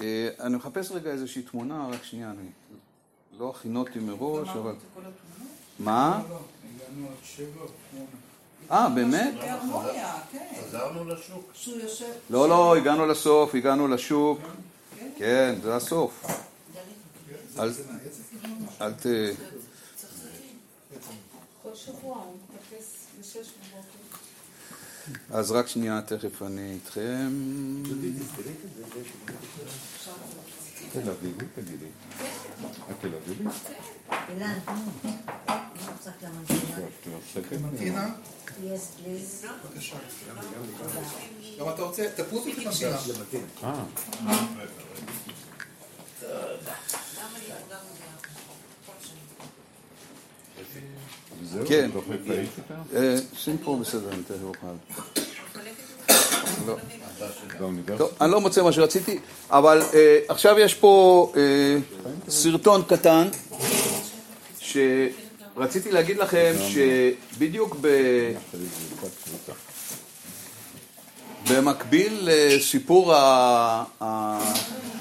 אה, אני מחפש רגע איזושהי תמונה, רק שנייה, אני לא הכינותי מראש, אבל... מה? אה, באמת? חזרנו לשוק. לא, לא, הגענו לסוף, הגענו לשוק. כן, זה הסוף. אל אל ת... כל שבוע הוא מטפס בשש בבוקר. אז רק שנייה, תכף אני איתכם. תל אביבי, תגידי. את תל אביבי? אילן. גם אתה רוצה, תפוס אותי מנטינה. אה, זהו? כן. יותר? אה, שים פה בסדר, אני תכף אוכל. לא. באוניברסיטה? טוב, אני לא מוצא מה שרציתי, אבל אה, עכשיו יש פה אה, סרטון קטן, שרציתי להגיד לכם שבדיוק ב... במקביל לסיפור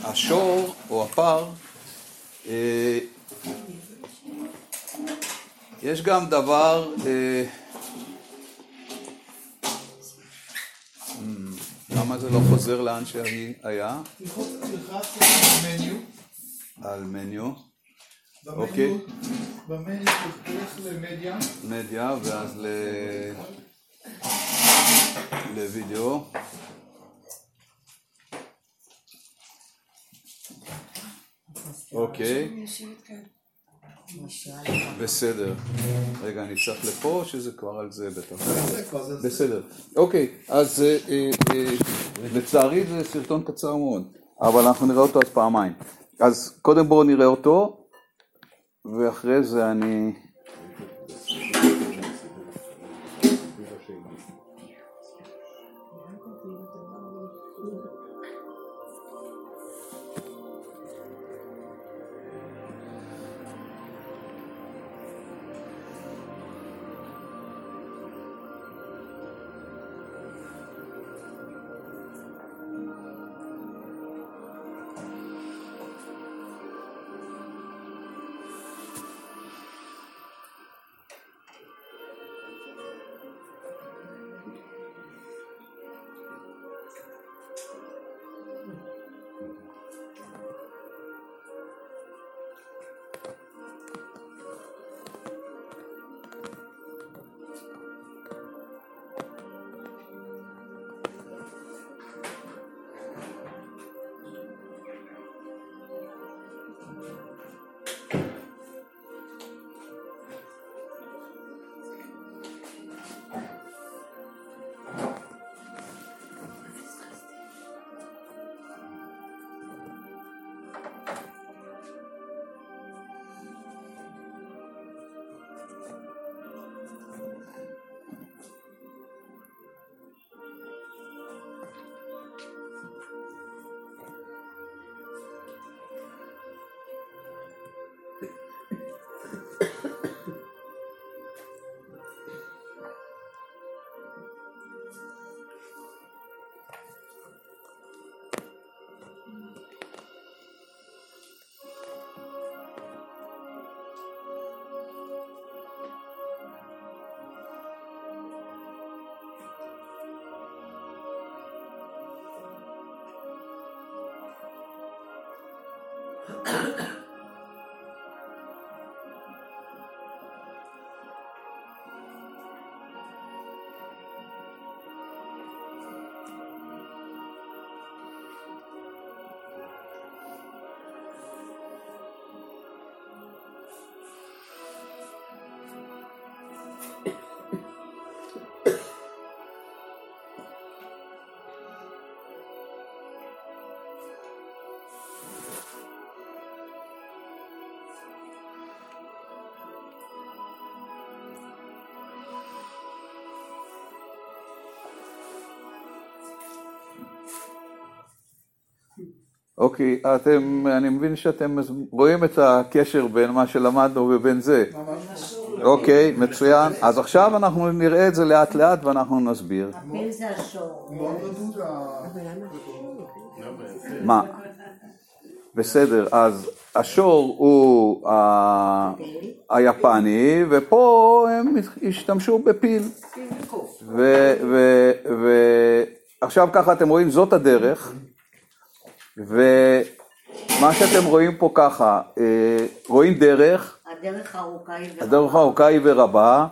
השור או הפר, אה, יש גם דבר, אה, אמ, למה זה לא חוזר לאן שהיה? תלחץ תלחץ על מניו. על מניו, אוקיי. במניו תלך למדיה. מדיה, ואז ל... לוידאו. אוקיי, בסדר. רגע, אני צריך לפה, או שזה כבר על זה בטח? בסדר. אוקיי, אז אה, אה, אה, לצערי זה סרטון קצר מאוד, אבל אנחנו נראה אותו אז פעמיים. אז קודם בואו נראה אותו, ואחרי זה אני... Ha אוקיי, אתם, אני מבין שאתם רואים את הקשר בין מה שלמדנו ובין זה. ממש אוקיי, מצוין. אז עכשיו אנחנו נראה את זה לאט לאט ואנחנו נסביר. הפיל זה השור. מה? בסדר, אז השור הוא היפני, ופה הם השתמשו בפיל. ועכשיו ככה אתם רואים, זאת הדרך, ומה שאתם רואים פה ככה, אה, רואים דרך, הדרך הארוכה היא... הדרך הארוכה היא ורבה,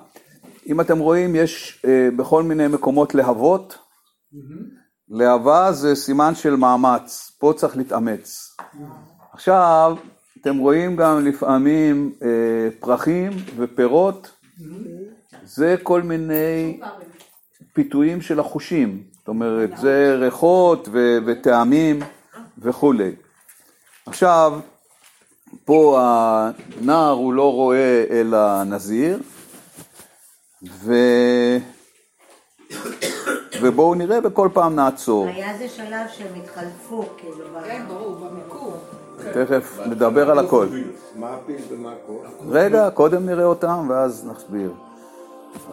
אם אתם רואים יש אה, בכל מיני מקומות להבות, להבה זה סימן של מאמץ, פה צריך להתאמץ. עכשיו, אתם רואים גם לפעמים אה, פרחים ופירות, זה כל מיני פיתויים של החושים, זאת אומרת, זה ריחות וטעמים וכולי. עכשיו, פה הנער הוא לא רואה אלא נזיר, ו... ובואו נראה וכל פעם נעצור. היה איזה שלב שהם התחלפו, כאילו, כן, ברור, במיקום. תכף נדבר על הכל. מה הפיל ומה הכל? רגע, קודם נראה אותם ואז נסביר.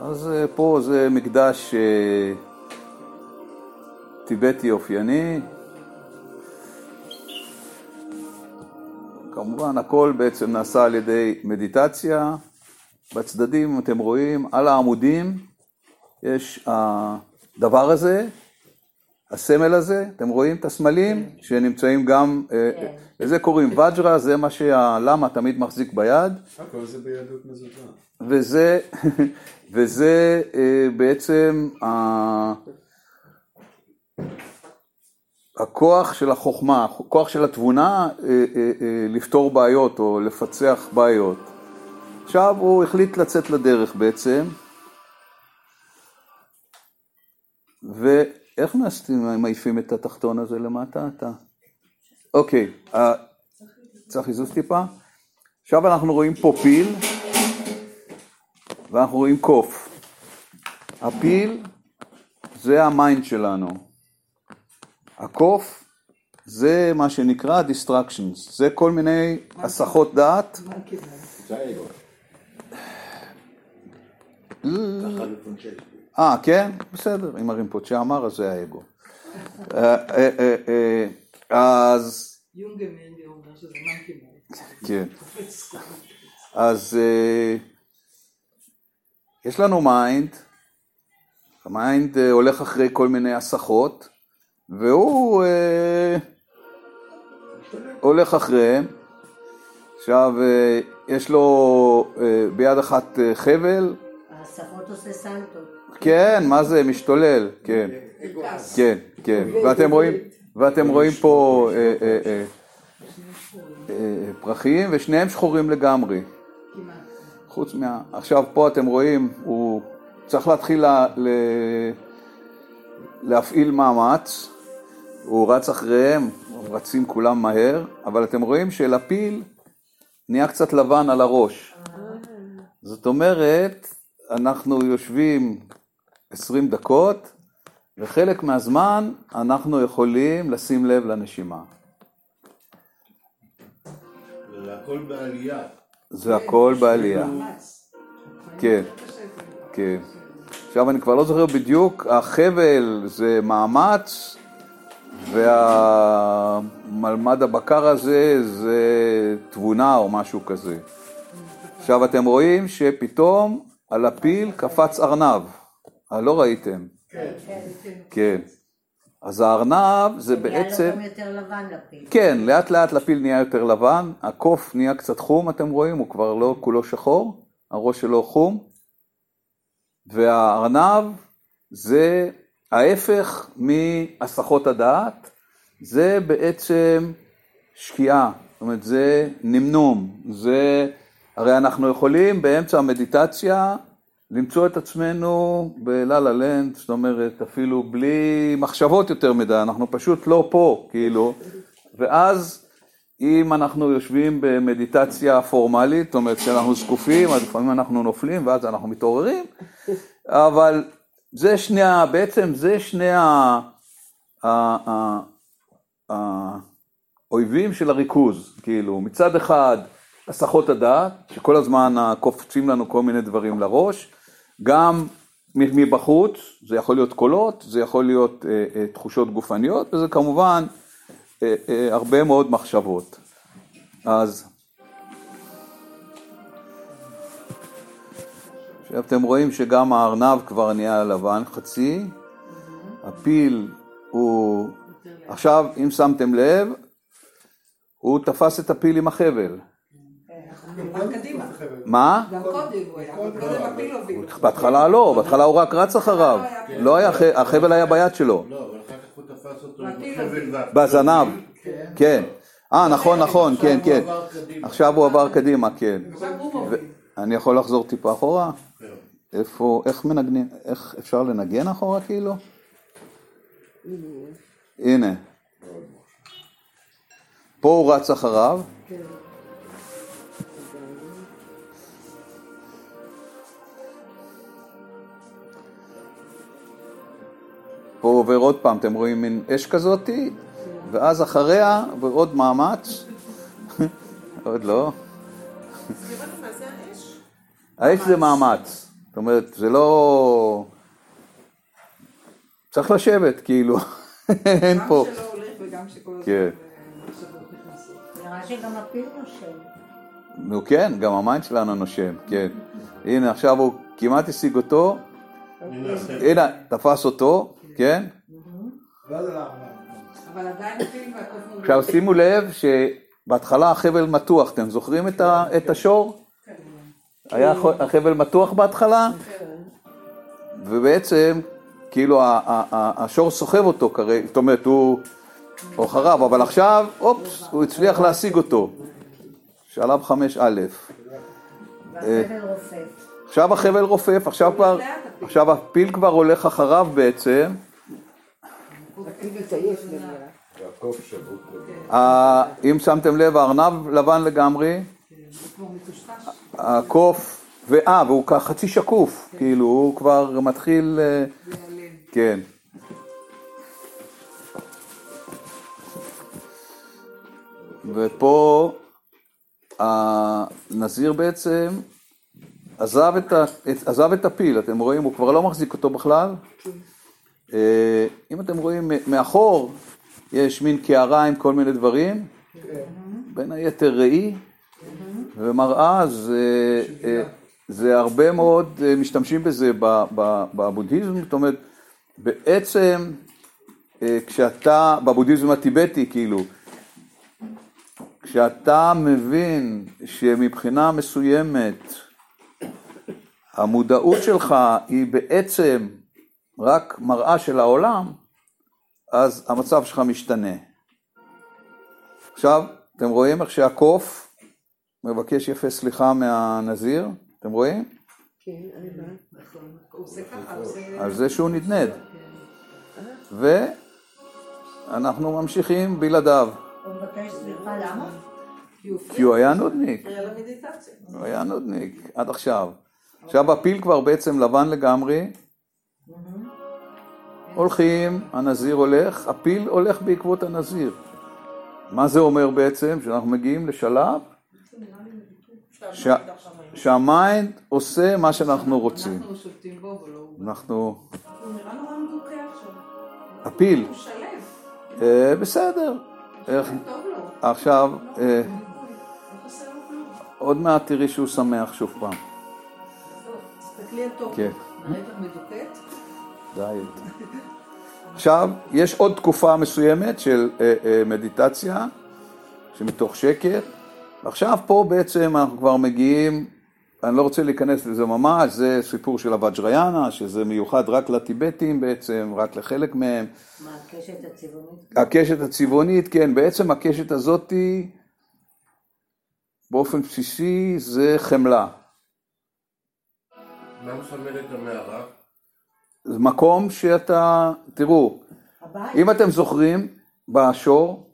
אז אה, פה זה מקדש אה, טיבטי אופייני. כמובן הכל בעצם נעשה על ידי מדיטציה. בצדדים אתם רואים, על העמודים יש הדבר הזה, הסמל הזה, אתם רואים את הסמלים שנמצאים גם, אה, כן. לזה קוראים וג'רה, זה מה שהלמה תמיד מחזיק ביד. הכל זה ביהדות מזוזה. וזה, וזה אה, בעצם הכוח של החוכמה, הכוח של התבונה אה, אה, אה, לפתור בעיות או לפצח בעיות. עכשיו הוא החליט לצאת לדרך בעצם, ואיך מעיפים את התחתון הזה למטה? אתה? אוקיי, צריך לזוז טיפה? עכשיו אנחנו רואים פה פיל. ואנחנו רואים קוף. הפיל זה ה mind שלנו. הקוף זה מה שנקרא distractions, זה כל מיני הסחות דעת. אה, כן? בסדר, אם הרינפוצ'ה אמר, אז זה האגו. אה, אה, אה, אז. כן. אז יש לנו mind, ה mind הולך אחרי כל מיני הסחות, והוא אה, הולך אחריהם. עכשיו, אה, יש לו אה, ביד אחת אה, חבל, ההסחות עושה סלטות. כן, מה זה, משתולל, כן, כן, כן, ואתם רואים, ואתם רואים פה אה, אה, אה, אה, פרחים, ושניהם שחורים לגמרי. חוץ מה... עכשיו פה אתם רואים, הוא צריך להתחיל לה... ל... להפעיל מאמץ, הוא רץ אחריהם, רצים כולם מהר, אבל אתם רואים שלפיל נהיה קצת לבן על הראש. זאת אומרת, אנחנו יושבים 20 דקות, וחלק מהזמן אנחנו יכולים לשים לב לנשימה. והכל בעלייה. זה הכל בעלייה. כן, כן. עכשיו אני כבר לא זוכר בדיוק, החבל זה מאמץ והמלמד הבקר הזה זה תבונה או משהו כזה. עכשיו אתם רואים שפתאום על הפיל קפץ ארנב, אה, לא ראיתם? כן. אז הארנב זה בעצם... נהיה לו גם יותר לבן לפיל. כן, לאט לאט לפיל נהיה יותר לבן, הקוף נהיה קצת חום, אתם רואים, הוא כבר לא כולו שחור, הראש שלו חום, והארנב זה ההפך מהסחות הדעת, זה בעצם שקיעה, זאת אומרת זה נמנום, זה, הרי אנחנו יכולים באמצע המדיטציה למצוא את עצמנו בלה לה לנד, זאת אומרת אפילו בלי מחשבות יותר מדי, אנחנו פשוט לא פה, כאילו, ואז אם אנחנו יושבים במדיטציה פורמלית, זאת אומרת כשאנחנו זקופים, אז לפעמים אנחנו נופלים ואז אנחנו מתעוררים, אבל זה שני, ה- בעצם זה שני ה- האויבים של הריכוז, כאילו, מצד אחד הסחות הדעת, שכל הזמן קופצים לנו כל מיני דברים לראש, גם מבחוץ, זה יכול להיות קולות, זה יכול להיות אה, אה, תחושות גופניות, וזה כמובן אה, אה, הרבה מאוד מחשבות. אז עכשיו אתם רואים שגם הארנב כבר נהיה לבן חצי, הפיל הוא... עכשיו, אם שמתם לב, הוא תפס את הפיל עם החבל. מה? גם קודם הוא היה, אבל קודם הפיל הוביל. בהתחלה לא, בהתחלה הוא רק רץ אחריו. לא היה, ח- החבל היה ביד שלו. לא, אבל אחר כך הוא תפס אותו והפיל בחבל והפיל. בזנב. כן. אה, נכון, נכון, כן, עכשיו כן. הוא עבר קדימה. עכשיו הוא עבר קדימה, כן. הוא. אני יכול לחזור טיפה אחורה? כן. איפה, איך מנגנים, איך אפשר לנגן אחורה כאילו? הנה. פה הוא רץ אחריו. פה עובר עוד פעם, אתם רואים מין אש כזאתי, ואז אחריה עובר עוד מאמץ. עוד לא. האש זה מאמץ, זאת אומרת, זה לא... צריך לשבת, כאילו, אין פה. גם שלא הולך וגם שכל הזמן כן. נכנסות. נראה שגם הפיל נושם. נו כן, גם ה mind שלנו נושם, כן. הנה, עכשיו הוא כמעט השיג אותו, הנה החבל. הנה, תפס אותו, כן? מוביל. עכשיו שימו לב שבהתחלה החבל מתוח, אתם זוכרים את השור? היה הח- החבל מתוח בהתחלה? ובעצם, כאילו השור סוחב אותו כרגע, זאת אומרת, הוא הוא אחריו, אבל עכשיו, אופס, הוא הצליח להשיג אותו. שלב חמש א'. עכשיו החבל רופף, עכשיו כבר, עכשיו הפיל כבר הולך אחריו בעצם. אם שמתם לב, הארנב לבן לגמרי, מטושטש. הקוף, ואה, והוא חצי שקוף, כאילו, הוא כבר מתחיל, אה. כן. ופה הנזיר בעצם עזב את, ה, עזב את הפיל, אתם רואים, הוא כבר לא מחזיק אותו בכלל. אה, אם אתם רואים מאחור, יש מין קערה עם כל מיני דברים, בין היתר ראי ומראה, זה, אה, זה הרבה מאוד אה, משתמשים בזה בבודהיזם, זאת אומרת, בעצם אה, כשאתה, בבודהיזם הטיבטי כאילו, כשאתה מבין שמבחינה מסוימת המודעות שלך היא בעצם רק מראה של העולם, אז המצב שלך משתנה. עכשיו, אתם רואים איך שהקוף מבקש יפה סליחה מהנזיר? אתם רואים? נכון. הוא עושה ככה, הוא עושה... על זה שהוא נדנד. ואנחנו ממשיכים בלעדיו, הוא מבקש סליחה, למה? כי הוא היה נודניק. הוא היה נודניק עד עכשיו. עכשיו הפיל כבר בעצם לבן לגמרי, הולכים, הנזיר הולך, הפיל הולך בעקבות הנזיר. מה זה אומר בעצם? שאנחנו מגיעים לשלב שהמיינד עושה מה שאנחנו רוצים. אנחנו שולטים בו ולא הוא. אנחנו, הוא נראה נורא מדוכא עכשיו. הפיל, הוא שלב. אה, בסדר. עכשיו, אה, לא לו כלום. עוד מעט תראי שהוא שמח שוב פעם. תסתכלי על טוב. כן. ראית מדוכאת? דיאט. עכשיו, יש עוד תקופה מסוימת של אה, אה, מדיטציה, שמתוך שקט. עכשיו פה בעצם אנחנו כבר מגיעים, אני לא רוצה להיכנס לזה ממש, זה סיפור של הוואג'ריאנה, שזה מיוחד רק לטיבטים בעצם, רק לחלק מהם. מה, הקשת הצבעונית? הקשת הצבעונית, כן, בעצם הקשת הזאתי, באופן בסיסי, זה חמלה. מה מסמל את המערה? זה מקום שאתה, תראו, הבית? אם אתם זוכרים, בשור,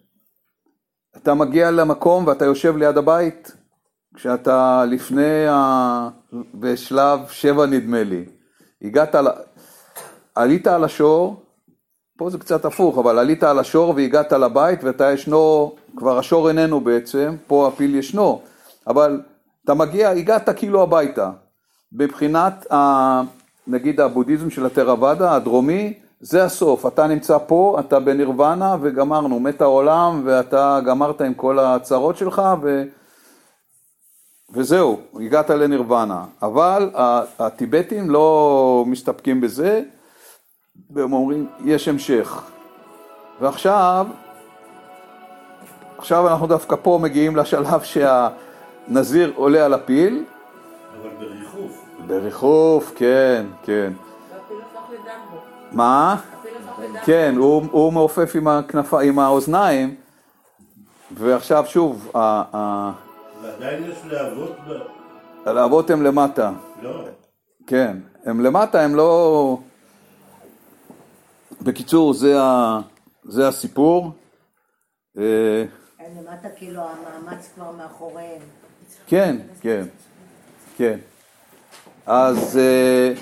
אתה מגיע למקום ואתה יושב ליד הבית, כשאתה לפני, ה... בשלב שבע נדמה לי, הגעת, ל... עלית על השור, פה זה קצת הפוך, אבל עלית על השור והגעת לבית ואתה ישנו, כבר השור איננו בעצם, פה הפיל ישנו, אבל אתה מגיע, הגעת כאילו הביתה. מבחינת, ה... נגיד הבודהיזם של הטרוואדה הדרומי, זה הסוף, אתה נמצא פה, אתה בנירוונה וגמרנו, מת העולם ואתה גמרת עם כל הצרות שלך ו... וזהו, הגעת לנירוונה. אבל הטיבטים לא מסתפקים בזה, והם אומרים, יש המשך. ועכשיו, עכשיו אנחנו דווקא פה מגיעים לשלב שהנזיר עולה על הפיל. אבל בריחוף. בריחוף, כן, כן. מה? כן, הוא, הוא מעופף עם, האוזניים, ועכשיו שוב, ה... ה... ועדיין יש להבות ב... הלהבות הם למטה, לא. כן, הם למטה, הם לא... בקיצור, זה, ה... זה הסיפור. אה, הם למטה כאילו המאמץ כבר מאחוריהם. כן, כן, כן. אז אה,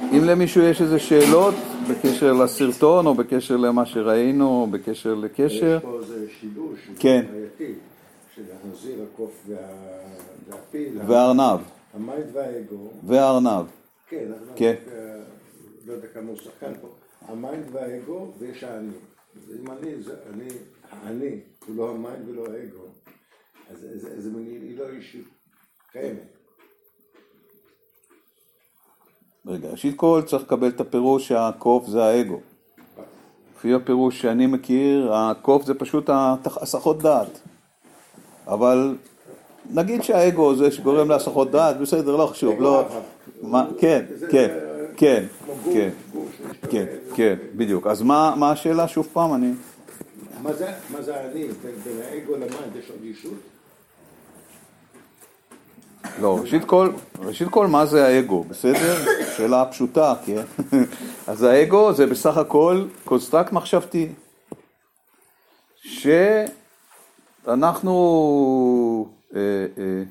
אם למישהו יש איזה שאלות בקשר לסרטון, או בקשר למה שראינו, או בקשר לקשר, יש פה איזה שידוש, כן. בעייתי, של הנזיר, הקוף וה- והפיל, והארנב, המיינד והאגו, והארנב, כן, אבל כן. לא יודע כמה הוא שחקן פה, ה mind והאגו ויש האני. אם אני, זה אני, האני, הוא לא ה mind ולא האגו, אז זה- זה מין, היא לא אישית קיימת. רגע, ראשית כל צריך לקבל את הפירוש שהקוף זה האגו. לפי הפירוש שאני מכיר, הקוף זה פשוט הסחות דעת. אבל נגיד שהאגו זה שגורם להסחות דעת, בסדר, לא חשוב, לא... מה, כן, כן, כן, כן, כן, כן, בדיוק. אז מה השאלה שוב פעם? אני... מה זה, מה זה האני? בין בין האגו ל mind יש עוד אישות? לא, ראשית כל, ראשית כל, מה זה האגו, בסדר? שאלה פשוטה, כן? אז האגו זה בסך הכל construct מחשבתי, שאנחנו אה, אה,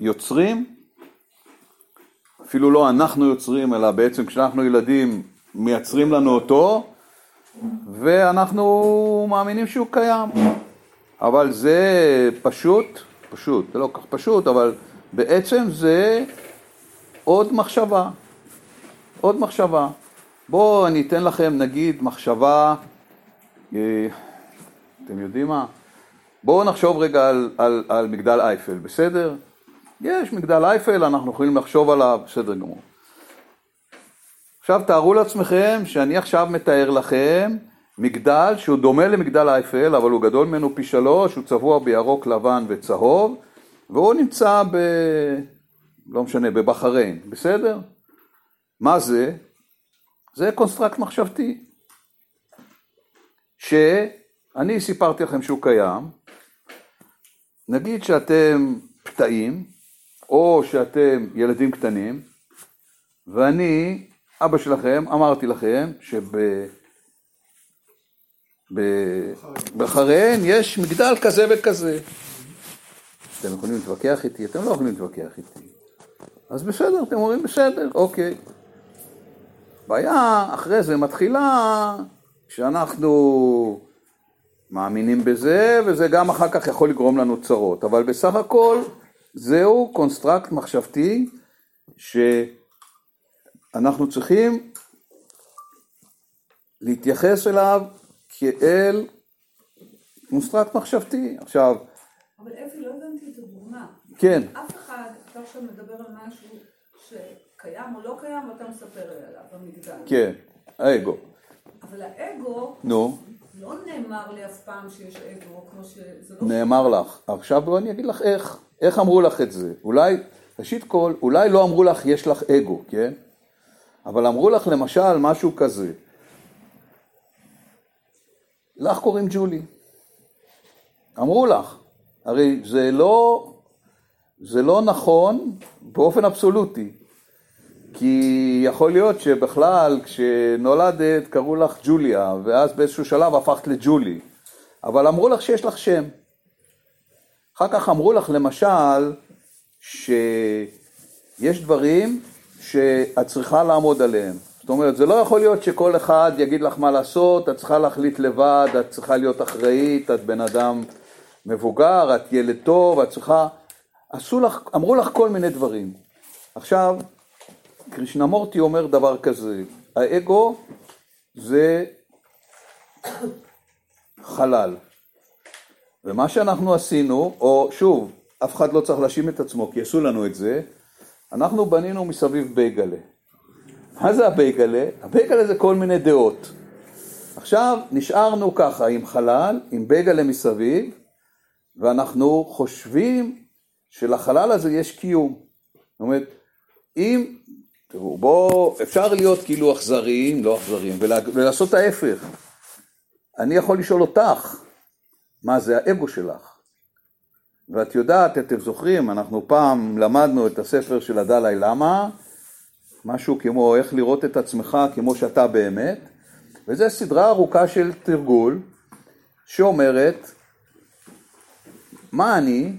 יוצרים, אפילו לא אנחנו יוצרים, אלא בעצם כשאנחנו ילדים מייצרים לנו אותו, ואנחנו מאמינים שהוא קיים. אבל זה פשוט, פשוט, זה לא כל כך פשוט, אבל בעצם זה עוד מחשבה, עוד מחשבה. בואו אני אתן לכם נגיד מחשבה, אה, אתם יודעים מה? בואו נחשוב רגע על, על, על מגדל אייפל, בסדר? יש מגדל אייפל, אנחנו יכולים לחשוב עליו, בסדר גמור. עכשיו תארו לעצמכם שאני עכשיו מתאר לכם מגדל שהוא דומה למגדל אייפל, אבל הוא גדול ממנו פי שלוש, הוא צבוע בירוק, לבן וצהוב, והוא נמצא ב... לא משנה, בבחריין, בסדר? מה זה? זה construct מחשבתי. שאני סיפרתי לכם שהוא קיים, נגיד שאתם פתאים, או שאתם ילדים קטנים, ואני, אבא שלכם, אמרתי לכם שב... בבחריין יש מגדל כזה וכזה. אתם יכולים להתווכח איתי? אתם לא יכולים להתווכח איתי. אז בסדר, אתם אומרים בסדר, אוקיי. בעיה אחרי זה מתחילה שאנחנו מאמינים בזה, וזה גם אחר כך יכול לגרום לנו צרות. אבל בסך הכל זהו construct מחשבתי שאנחנו צריכים להתייחס אליו כאל construct מחשבתי. עכשיו, אבל אפי, לא הבנתי את הדוגמה. כן, אף אחד, אתה עכשיו מדבר על משהו שקיים או לא קיים, ואתה מספר לי עליו במגדל. כן, האגו. אבל האגו, נו, לא נאמר לי אף פעם שיש אגו, כמו שזה לא... נאמר לך. עכשיו בואי אני אגיד לך איך. איך אמרו לך את זה? אולי, ראשית כל, אולי לא אמרו לך יש לך אגו, כן? אבל אמרו לך למשל משהו כזה. לך קוראים ג'ולי. אמרו לך. הרי זה לא, זה לא נכון באופן אבסולוטי. כי יכול להיות שבכלל כשנולדת קראו לך ג'וליה, ואז באיזשהו שלב הפכת לג'ולי. אבל אמרו לך שיש לך שם. אחר כך אמרו לך למשל שיש דברים שאת צריכה לעמוד עליהם. זאת אומרת, זה לא יכול להיות שכל אחד יגיד לך מה לעשות, את צריכה להחליט לבד, את צריכה להיות אחראית, את בן אדם מבוגר, את ילד טוב, את צריכה... עשו לך, אמרו לך כל מיני דברים. עכשיו, קרישנמורטי אומר דבר כזה, האגו זה חלל. ומה שאנחנו עשינו, או שוב, אף אחד לא צריך להאשים את עצמו כי עשו לנו את זה, אנחנו בנינו מסביב בייגלה. מה זה הבייגלה? הבייגלה זה כל מיני דעות. עכשיו נשארנו ככה עם חלל, עם בייגלה מסביב, ואנחנו חושבים שלחלל הזה יש קיום. זאת אומרת, אם, תראו, בואו, אפשר להיות כאילו אכזריים, לא אכזריים, ולעשות ההפך. אני יכול לשאול אותך, מה זה האגו שלך? ואת יודעת, אתם זוכרים, אנחנו פעם למדנו את הספר של הדלאי למה, משהו כמו איך לראות את עצמך כמו שאתה באמת, וזו סדרה ארוכה של תרגול שאומרת מה אני,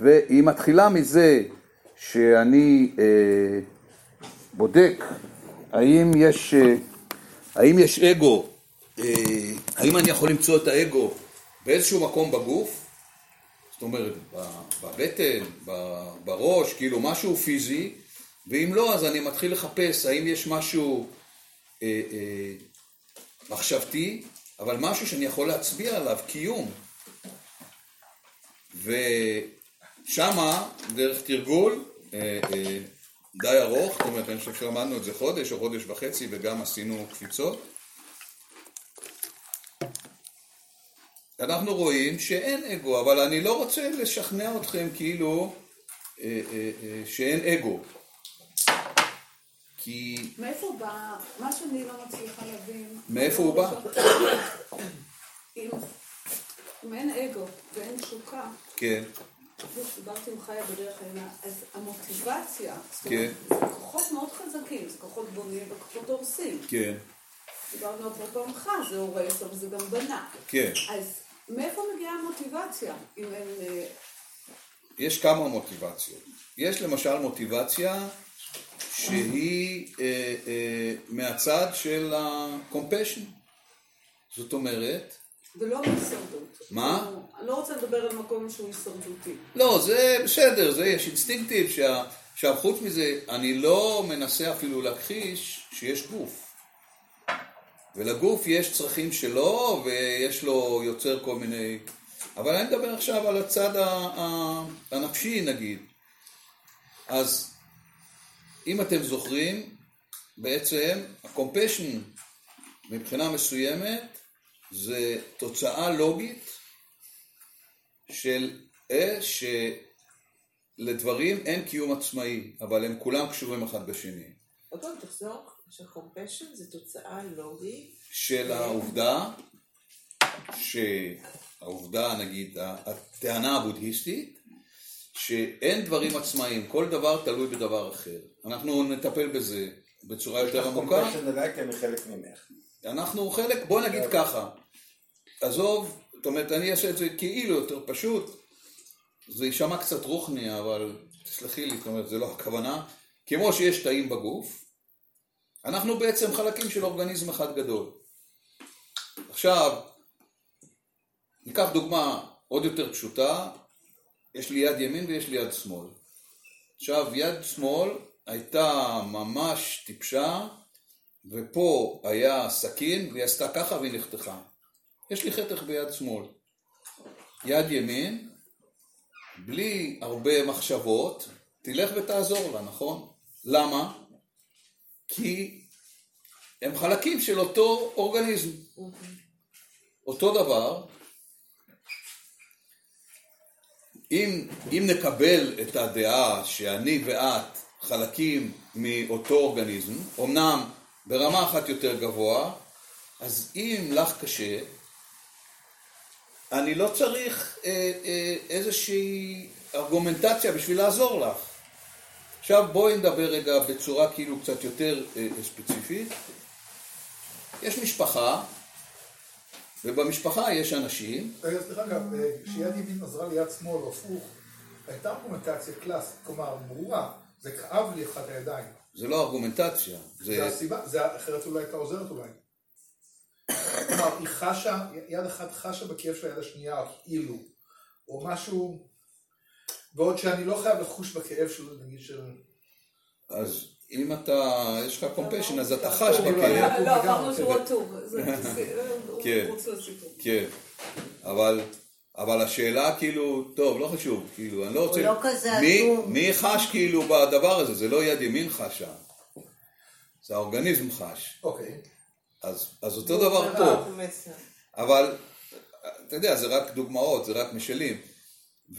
והיא מתחילה מזה שאני אה, בודק האם יש, אה, האם יש אגו, אה, האם אני יכול למצוא את האגו באיזשהו מקום בגוף, זאת אומרת בבטן, בראש, כאילו משהו פיזי, ואם לא אז אני מתחיל לחפש האם יש משהו אה, אה, מחשבתי, אבל משהו שאני יכול להצביע עליו, קיום. ושמה, דרך תרגול אה, אה, די ארוך, זאת אומרת, אני חושב שלמדנו את זה חודש או חודש וחצי וגם עשינו קפיצות. אנחנו רואים שאין אגו, אבל אני לא רוצה לשכנע אתכם כאילו אה, שאין אגו. כי... מאיפה הוא בא? מה שאני לא מצליחה להבין... מאיפה הוא בא? אם אין אגו ואין תשוקה, כן. דיברתי עם חיה בדרך הנה, אז המוטיבציה, כן. זה כוחות מאוד חזקים, זה כוחות בונים וכוחות הורסים. כן. דיברנו על פעמך, זה הורס, אבל זה גם בנה. כן. אז מאיפה מגיעה המוטיבציה, אם אין... אה, יש כמה מוטיבציות. יש למשל מוטיבציה שהיא אה, אה, מהצד של ה-compassion. זאת אומרת... זה לא הישרדות. מה? אני לא רוצה לדבר על מקום שהוא הישרדותי. לא, זה בסדר, זה יש אינסטינקטיב, שה, עכשיו חוץ מזה, אני לא מנסה אפילו להכחיש שיש גוף. ולגוף יש צרכים שלו, ויש לו, יוצר כל מיני... אבל אני מדבר עכשיו על הצד הנפשי נגיד. אז אם אתם זוכרים, בעצם ה-compassion מבחינה מסוימת זה תוצאה לוגית של אה, שלדברים אין קיום עצמאי, אבל הם כולם קשורים אחד בשני. עוד פעם תחזור, ש-compassion זה תוצאה לוגית של העובדה, שהעובדה נגיד, הטענה הבודהיסטית, שאין דברים עצמאיים, כל דבר תלוי בדבר אחר. אנחנו נטפל בזה בצורה יותר עמוקה. אנחנו חלק, בוא נגיד ככה, עזוב, זאת אומרת, אני אעשה את זה כאילו יותר פשוט, זה יישמע קצת רוחני, אבל תסלחי לי, זאת אומרת, זה לא הכוונה. כמו שיש תאים בגוף, אנחנו בעצם חלקים של אורגניזם אחד גדול. עכשיו, ניקח דוגמה עוד יותר פשוטה, יש לי יד ימין ויש לי יד שמאל. עכשיו, יד שמאל הייתה ממש טיפשה, ופה היה סכין, והיא עשתה ככה והיא נחתכה. יש לי חתך ביד שמאל. יד ימין, בלי הרבה מחשבות, תלך ותעזור לה, נכון? למה? כי הם חלקים של אותו אורגניזם. אותו דבר, אם, אם נקבל את הדעה שאני ואת חלקים מאותו אורגניזם, אמנם ברמה אחת יותר גבוה, אז אם לך קשה, אני לא צריך אה, אה, איזושהי ארגומנטציה בשביל לעזור לך. עכשיו בואי נדבר רגע בצורה כאילו קצת יותר אה, ספציפית. יש משפחה, ובמשפחה יש אנשים. רגע, סליחה אגב, כשיד ימין עזרה ליד שמאל או הפוך, הייתה ארגומנטציה קלאסית, כלומר ברורה, זה כאב לי אחת הידיים. זה לא ארגומנטציה. זה, הסיבה, אחרת אולי הייתה עוזרת אולי. כלומר, היא חשה, יד אחת חשה בכאב של היד השנייה, כאילו, או משהו, בעוד שאני לא חייב לחוש בכאב של, נגיד, של... אז אם אתה, יש לך קומפשן, אז אתה חש בכאב. לא, אמרנו שהוא רטוב. זה- הוא כן. מחוץ לסיפור. כן, אבל, אבל השאלה כאילו, טוב, לא חשוב, כאילו, אני לא רוצה... לא כזה מי, אטום. מי חש כאילו בדבר הזה? זה לא יד ימין חשה, זה האורגניזם חש. אוקיי. אז, אז אותו דבר פה. אבל, אתה יודע, זה רק דוגמאות, זה רק משלים.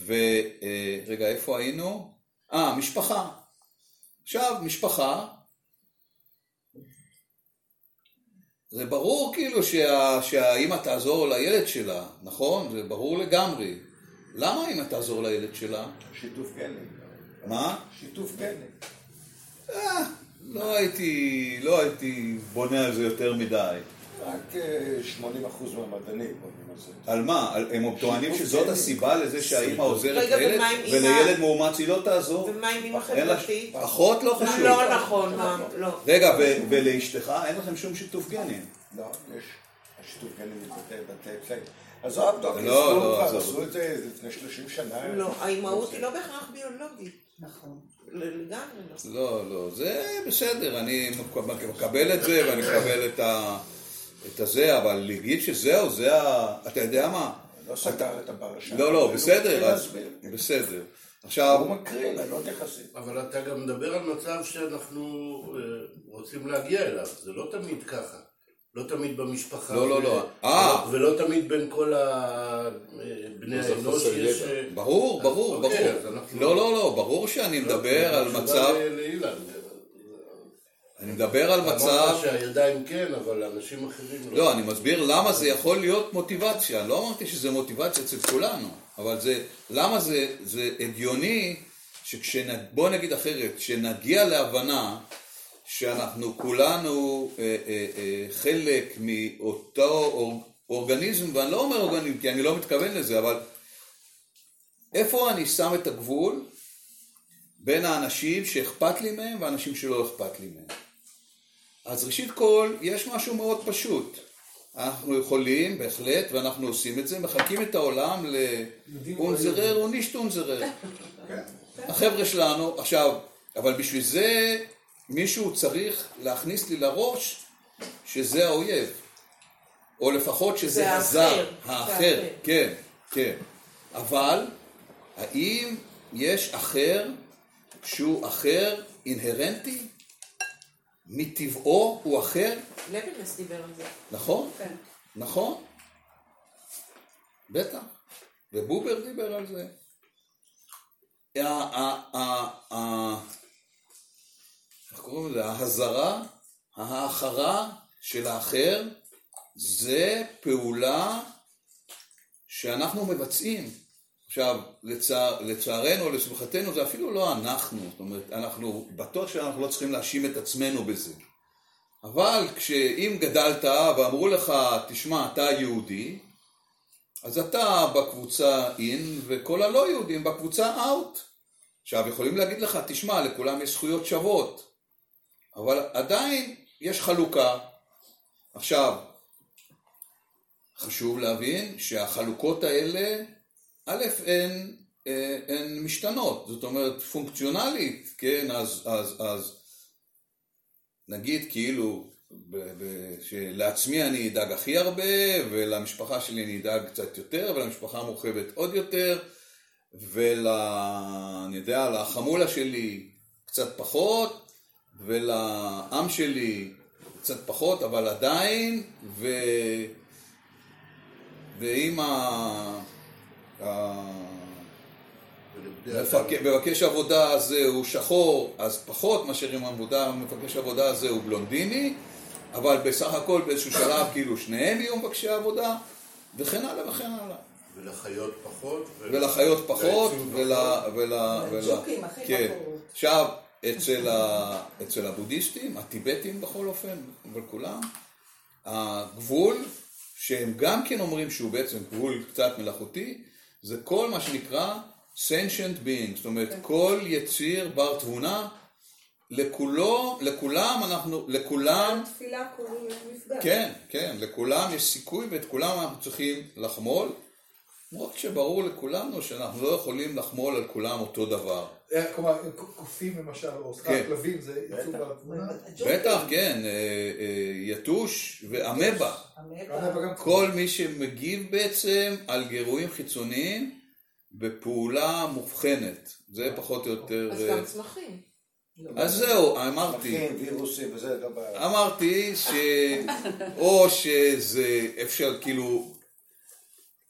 ורגע, איפה היינו? אה, משפחה. עכשיו, משפחה, זה ברור כאילו שה, שהאימא תעזור לילד שלה, נכון? זה ברור לגמרי. למה האימא תעזור לילד שלה? שיתוף גנים. מה? שיתוף גנים. אה, לא הייתי, לא הייתי בונה על זה יותר מדי. רק אה, 80% מהמדענים על זה. על מה? הם טוענים שזאת הסיבה לזה שהאימא עוזרת לילד? ולילד מאומץ היא לא תעזור? ומה עם אימא חברתית? אחות לא חשוב. לא נכון? לא. רגע, ולאשתך אין לכם שום שיתוף גנים. לא, יש. השיתוף גנים מתבטא בתי פלג. עזוב, דוקטור, לא, לא. עשו את זה לפני 30 שנה. לא, האימהות היא לא בהכרח ביולוגית. נכון. לגמרי לא. לא, לא, זה בסדר, אני מקבל את זה ואני מקבל את ה... את הזה, אבל להגיד שזהו, זה ה... אתה יודע מה? לא סגר את הפרשה. לא, לא, בסדר, אז... בסדר. עכשיו, הוא מקרין, אני לא מתייחסים. אבל אתה גם מדבר על מצב שאנחנו אה, רוצים להגיע אליו, זה לא תמיד ככה. לא תמיד במשפחה. לא, לא, לא. אה. ולא תמיד בין כל ה- בני זה האנוש יש... אה, ברור, ברור, אוקיי, ברור. אנחנו- לא, לא, לא, ברור שאני מדבר על תשובה מצב... אני מדבר על מצב... אמרת שהידיים כן, אבל אנשים אחרים לא. לא, אני מסביר למה זה יכול להיות מוטיבציה. לא אמרתי שזה מוטיבציה אצל כולנו, אבל זה, למה זה, זה הגיוני שכשנ... בוא נגיד אחרת, כשנגיע להבנה שאנחנו כולנו אה, אה, אה, חלק מאותו אור, אורגניזם, ואני לא אומר אורגניזם כי אני לא מתכוון לזה, אבל איפה אני שם את הגבול בין האנשים שאכפת לי מהם והאנשים שלא אכפת לי מהם? אז ראשית כל, יש משהו מאוד פשוט. אנחנו יכולים, בהחלט, ואנחנו עושים את זה, מחלקים את העולם לאונזרר או נישט אונזרר. החבר'ה שלנו, עכשיו, אבל בשביל זה מישהו צריך להכניס לי לראש שזה האויב. או לפחות שזה זה הזר, האחר. כן, כן. אבל, האם יש אחר שהוא אחר אינהרנטי? מטבעו הוא אחר? לוינס דיבר על זה. נכון? כן. נכון. בטח. ובובר דיבר על זה. איך קוראים לזה? ההזרה, ההאחרה של האחר, זה פעולה שאנחנו מבצעים. עכשיו, לצער, לצערנו, לשמחתנו, זה אפילו לא אנחנו, זאת אומרת, אנחנו, בטוח שאנחנו לא צריכים להאשים את עצמנו בזה. אבל כשאם גדלת ואמרו לך, תשמע, אתה יהודי, אז אתה בקבוצה אין, וכל הלא יהודים בקבוצה אאוט. עכשיו, יכולים להגיד לך, תשמע, לכולם יש זכויות שוות, אבל עדיין יש חלוקה. עכשיו, חשוב להבין שהחלוקות האלה, א', הן, אה, הן משתנות, זאת אומרת, פונקציונלית, כן, אז, אז, אז נגיד כאילו, שלעצמי אני אדאג הכי הרבה, ולמשפחה שלי אני אדאג קצת יותר, ולמשפחה המורחבת עוד יותר, ול... אני יודע, לחמולה שלי קצת פחות, ולעם שלי קצת פחות, אבל עדיין, ו... ואם ה... מבקש עבודה הזה הוא שחור, אז פחות מאשר אם העבודה, מבקש עבודה הזה הוא בלונדיני, אבל בסך הכל באיזשהו שלב כאילו שניהם יהיו מבקשי עבודה, וכן הלאה וכן הלאה. ולחיות פחות. ולחיות פחות, ול... ול... ול... כן. פחות. עכשיו, אצל, ה... אצל הבודהיסטים, הטיבטים בכל אופן, אבל כולם, הגבול, שהם גם כן אומרים שהוא בעצם גבול קצת מלאכותי, זה כל מה שנקרא sentient being, זאת אומרת, כל יציר בר תבונה, לכולו, לכולם אנחנו, לכולם, תפילה קוראים מפגש. כן, כן, לכולם יש סיכוי ואת כולם אנחנו צריכים לחמול, למרות שברור לכולנו שאנחנו לא יכולים לחמול על כולם אותו דבר. אה, כלומר, קופים למשל, או סליחה, כן. כלבים, זה יצאו בתמונה. בטח, כן, אה, אה, יתוש ואמבה. כל מי שמגיב בעצם על גירויים חיצוניים בפעולה מובחנת. זה פחות או יותר... אז גם צמחים. אז זהו, אמרתי. אחים, וירוסים, וזה לא בעיה. אמרתי ש... או שזה אפשר כאילו...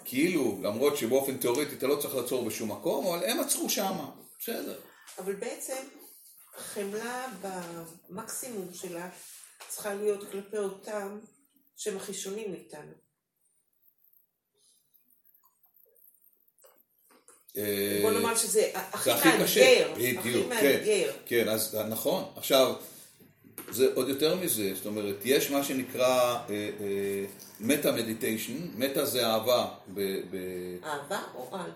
כאילו, למרות שבאופן תיאורטי אתה לא צריך לעצור בשום מקום, אבל הם עצרו שמה. בסדר. אבל בעצם חמלה במקסימום שלה צריכה להיות כלפי אותם שהם הכי שונים מאיתנו. אה, בוא נאמר שזה הכי זה הכי מאתגר. הכי כן, מאתגר. כן, אז נכון, עכשיו, זה עוד יותר מזה, זאת אומרת, יש מה שנקרא מטה מדיטיישן, מטה זה אהבה, אהבה או על?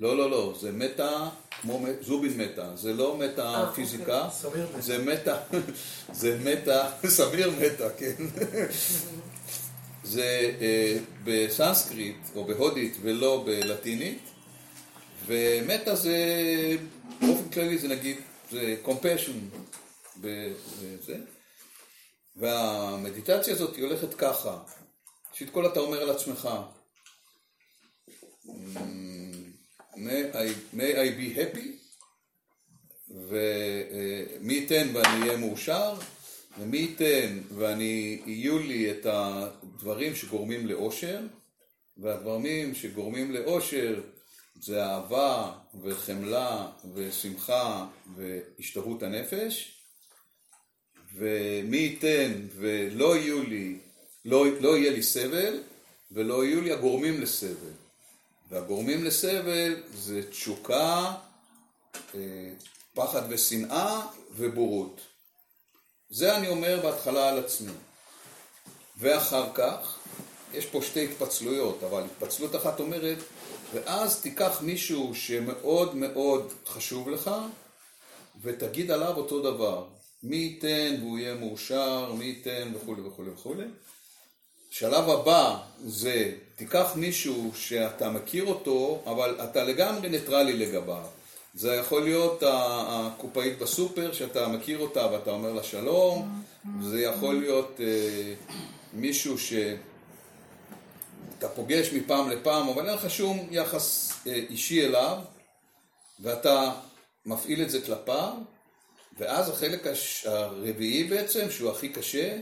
לא, לא, לא, זה מטה, כמו זובין מטה, זה לא מטה אה, פיזיקה, סביר מטה. זה מטה, זה מטה, סביר מטה, כן. זה אה, בסנסקריט או בהודית ולא בלטינית, ומטה זה, באופן כללי זה נגיד, זה compassion בזה, והמדיטציה הזאת היא הולכת ככה, ראשית כל אתה אומר על עצמך, may I, may I be happy, ומי ייתן ואני אהיה מאושר, ומי ייתן ואני, יהיו לי את הדברים שגורמים לאושר, והדברים שגורמים לאושר זה אהבה וחמלה ושמחה והשתוות הנפש, ומי ייתן ולא יהיו לי, לא, לא יהיה לי סבל, ולא יהיו לי הגורמים לסבל. והגורמים לסבל זה תשוקה, אה, פחד ושנאה ובורות. זה אני אומר בהתחלה על עצמי. ואחר כך, יש פה שתי התפצלויות, אבל התפצלות אחת אומרת, ואז תיקח מישהו שמאוד מאוד חשוב לך, ותגיד עליו אותו דבר. מי ייתן והוא יהיה מאושר, מי ייתן וכולי וכולי וכולי. שלב הבא זה, תיקח מישהו שאתה מכיר אותו, אבל אתה לגמרי ניטרלי לגביו. זה יכול להיות הקופאית בסופר שאתה מכיר אותה ואתה אומר לה שלום, זה יכול להיות אה, מישהו שאתה פוגש מפעם לפעם, אבל אין לך שום יחס אה, אישי אליו, ואתה מפעיל את זה כלפיו, ואז החלק הש- הרביעי בעצם, שהוא הכי קשה,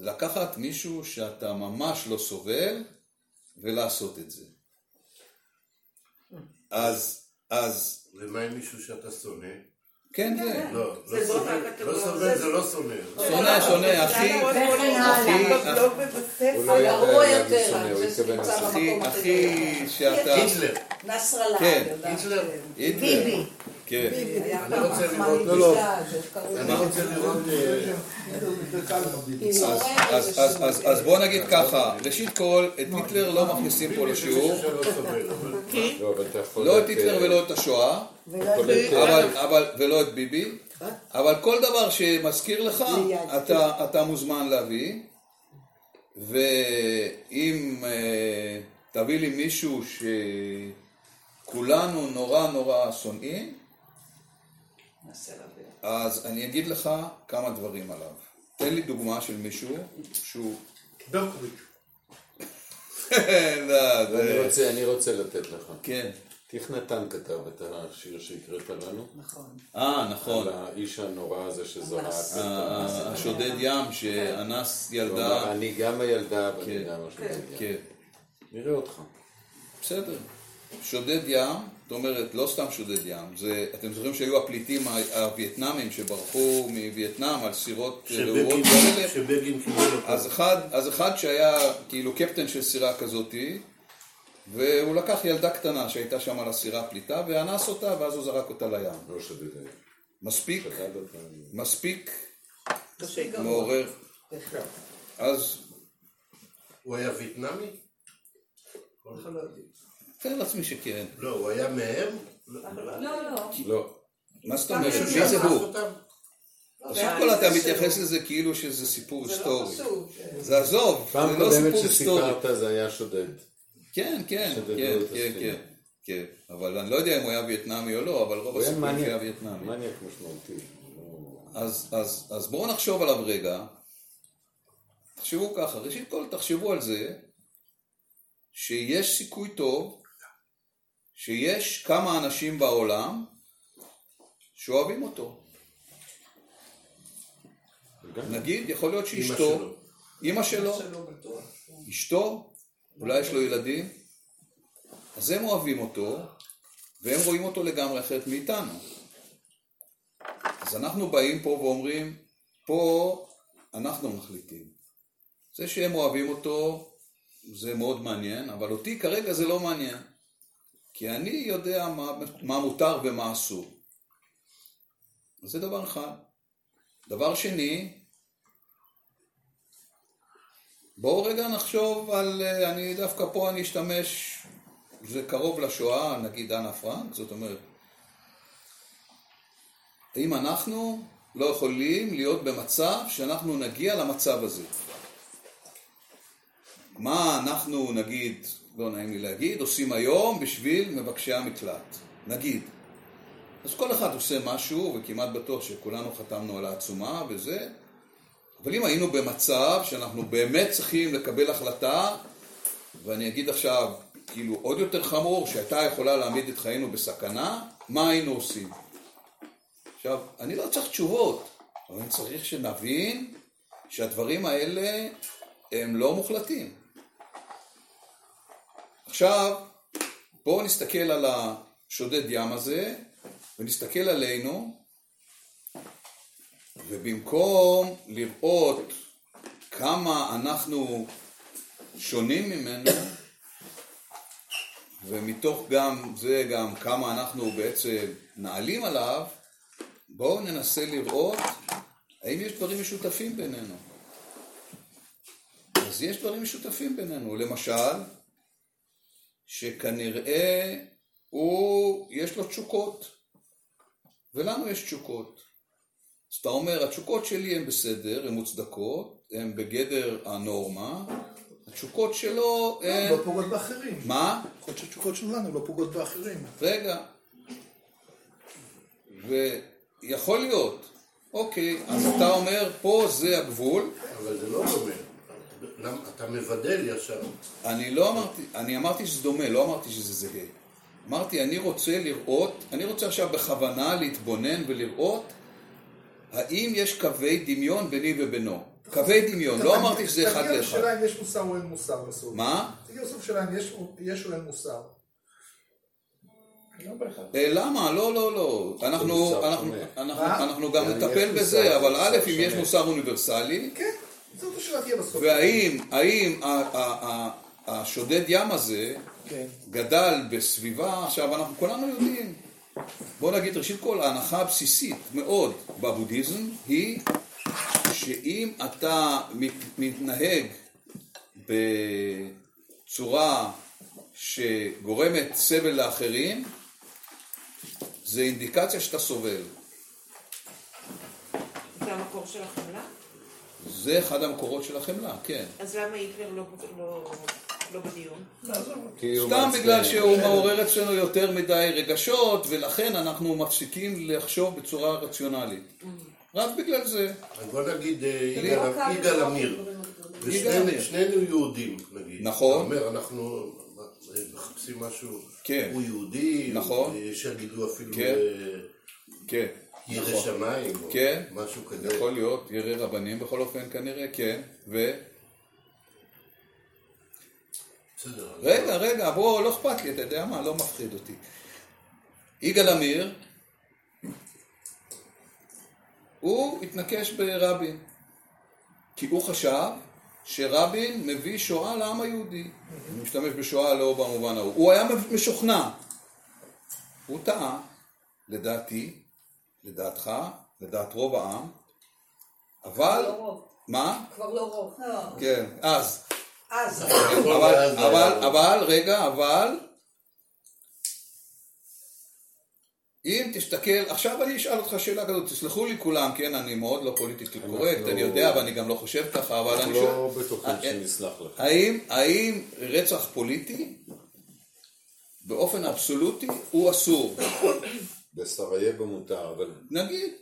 זה לקחת מישהו שאתה ממש לא סובל, ולעשות את זה. אז, אז, ומה עם מישהו שאתה שונא? כן, זה. לא, זה לא לא סובל, לא זה לא שונא. שונא, שונא, לא לזה. הכי, במקום הכי שאתה... היטלר, נסראללה, כן, היטלר. היטלר. ביבי. כן. אני רוצה לראות- לא, לא. אני? רוצה לראות... אה, אז, אז, אז, אז, אז בוא נגיד ככה, ראשית כל, את היטלר לא מכניסים פה לשיעור, לא. לא את היטלר ולא את השואה, ולא יכול לתת- אבל, אבל, ולא את ביבי, אבל כל דבר שמזכיר לך, אתה, אתה מוזמן להביא, ואם אה, תביא לי מישהו שכולנו נורא נורא שונאים. אז אני אגיד לך כמה דברים עליו. תן לי דוגמה של מישהו שהוא... ברקוביץ'. לא, אני רוצה לתת לך. כן. איך נתן כתב את השיר שהקראת לנו? נכון. אה, נכון. על האיש הנורא הזה שזרק. אנס. את ה- ה- השודד ים שאנס אמר, ילדה. אני גם הילדה ואני כן. גם השודד. כן. נראה אותך. בסדר. שודד ים, זאת אומרת, לא סתם שודד ים, זה, אתם זוכרים שהיו הפליטים ה- הווייטנאמים שברחו מווייטנאם על סירות רעועות שבגין כאלה? שבגין קיבל. אז אחד, אז אחד שהיה כאילו קפטן של סירה כזאתי, והוא לקח ילדה קטנה שהייתה שם על הסירה פליטה, ואנס אותה, ואז הוא זרק אותה לים. לא שודד. מספיק, אותה. מספיק קשה. מעורר. אז הוא היה וייטנאמי? תאר לעצמי שכן. לא, הוא היה מהם? לא, לא. לא. מה זאת אומרת? מי זה הוא? ראשית כל אתה מתייחס לזה כאילו שזה סיפור זה לא היסטורי. חשוב. זה עזוב, פעם זה לא קודמת סיפור היסטורי. שסיפרת זה היה שודד. כן, כן, כן, כן. כן, כן. אבל אני לא יודע אם הוא היה וייטנאמי או לא, אבל רוב הוא היה וייטנאמי. מניאק משמעותי. לא- אז, אז, אז בואו נחשוב עליו רגע. תחשבו ככה, ראשית כל תחשבו על זה שיש סיכוי טוב שיש כמה אנשים בעולם שאוהבים אותו. נגיד, יכול להיות שאשתו, שלו. אימא שלו. אשתו, אולי יש לו ילדים, אז הם אוהבים אותו, והם רואים אותו לגמרי אחרת מאיתנו. אז אנחנו באים פה ואומרים, פה אנחנו מחליטים. זה שהם אוהבים אותו, זה מאוד מעניין, אבל אותי כרגע זה לא מעניין. כי אני יודע מה, מה מותר ומה אסור. זה דבר אחד. דבר שני, בואו רגע נחשוב על, אני דווקא פה אני אשתמש, זה קרוב לשואה, נגיד אנה פרנק, זאת אומרת, האם אנחנו לא יכולים להיות במצב שאנחנו נגיע למצב הזה? מה אנחנו, נגיד, לא נעים לי להגיד, עושים היום בשביל מבקשי המקלט? נגיד. אז כל אחד עושה משהו, וכמעט בטוח שכולנו חתמנו על העצומה וזה, אבל אם היינו במצב שאנחנו באמת צריכים לקבל החלטה, ואני אגיד עכשיו, כאילו עוד יותר חמור, שהייתה יכולה להעמיד את חיינו בסכנה, מה היינו עושים? עכשיו, אני לא צריך תשובות, אבל אני צריך שנבין שהדברים האלה הם לא מוחלטים. עכשיו, בואו נסתכל על השודד ים הזה, ונסתכל עלינו, ובמקום לראות כמה אנחנו שונים ממנו, ומתוך גם זה גם כמה אנחנו בעצם נעלים עליו, בואו ננסה לראות האם יש דברים משותפים בינינו. אז יש דברים משותפים בינינו, למשל, שכנראה הוא, יש לו תשוקות, ולנו יש תשוקות. אז אתה אומר, התשוקות שלי הן בסדר, הן מוצדקות, הן בגדר הנורמה, התשוקות שלו הן... לא פוגעות באחרים. מה? יכול להיות שהתשוקות שלנו לא פוגעות באחרים. רגע. ויכול להיות. אוקיי, אז אתה אומר, פה זה הגבול. אבל זה לא דומה. למה- אתה מבדל ישר. אני לא אמרתי, אני אמרתי שזה דומה, לא אמרתי שזה זהה. אמרתי, אני רוצה לראות, אני רוצה עכשיו בכוונה להתבונן ולראות האם יש קווי דמיון ביני ובינו. קווי דמיון, לא אמרתי שזה אחד תגיע לאחד. לשאלה אם יש מוסר או אין מוסר בסוף. מה? תגיע לסוף שאלה אם יש- יש או אין מוסר. אה, למה? לא, לא, לא. אנחנו, גם נטפל בזה, זה אבל א', אם יש. מוסר אוניברסלי, כן, זאת השאלה תהיה בסוף. והאם האם ה- ה- ה- השודד ים הזה כן. גדל בסביבה, עכשיו אנחנו כולנו יודעים, בוא נגיד ראשית כל, ההנחה הבסיסית מאוד בבודהיזם היא שאם אתה מת- מתנהג בצורה שגורמת סבל לאחרים, זה אינדיקציה שאתה סובל. זה המקור של החמלה? זה אחד המקורות של החמלה, כן. אז למה היטלר לא- לא- לא בדיון? סתם. בגלל שהוא מעורר אצלנו יותר מדי רגשות, ולכן אנחנו מפסיקים לחשוב בצורה רציונלית. רק בגלל זה. אז בוא נגיד אה, יגאל- לא יגאל עמיר. ושנינו יהודים, נגיד. נכון. אתה אומר, אנחנו מחפשים משהו, כן. הוא יהודי, נכון. יש שיגידו אפילו כן. ירא נכון. שמיים, כן. משהו כזה. יכול להיות, ירא רבנים בכל אופן כנראה, כן. ו... בסדר. רגע, רגע, בוא, לא אכפת לי, אתה יודע מה, לא מפחיד אותי. יגאל עמיר, הוא התנקש ברבין. כי הוא חשב שרבין מביא שואה לעם היהודי. אני משתמש בשואה לא במובן ההוא. הוא היה משוכנע. הוא טעה, לדעתי, לדעתך, לדעת רוב העם, אבל... לא רוב. מה? כבר לא רוב. כן, אז. אז. אבל, אבל, רגע, אבל, אם תסתכל, עכשיו אני אשאל אותך שאלה כזאת, תסלחו לי כולם, כן, אני מאוד לא פוליטיקלי קורקט, אני יודע ואני גם לא חושב ככה, אבל אני אנחנו שואל, לא בטוחים אה, שנסלח לך. האם רצח פוליטי באופן אבסולוטי הוא אסור? בסרייבו מותר, אבל נגיד.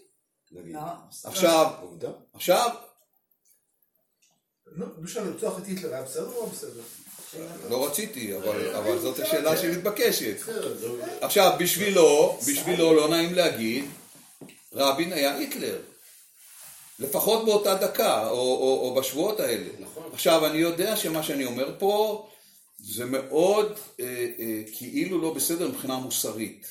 נגיד. עכשיו, עובדה. עכשיו, נו, בשביל לרצוח את היטלר היה בסדר או לא בסדר? לא רציתי, אבל, אבל זאת השאלה שמתבקשת. בסדר, זה- עכשיו, בשבילו, בשבילו לא נעים להגיד, רבין היה היטלר. לפחות באותה דקה, או, או, או בשבועות האלה. נכון. עכשיו, אני יודע שמה שאני אומר פה, זה מאוד אה, אה, כאילו לא בסדר מבחינה מוסרית.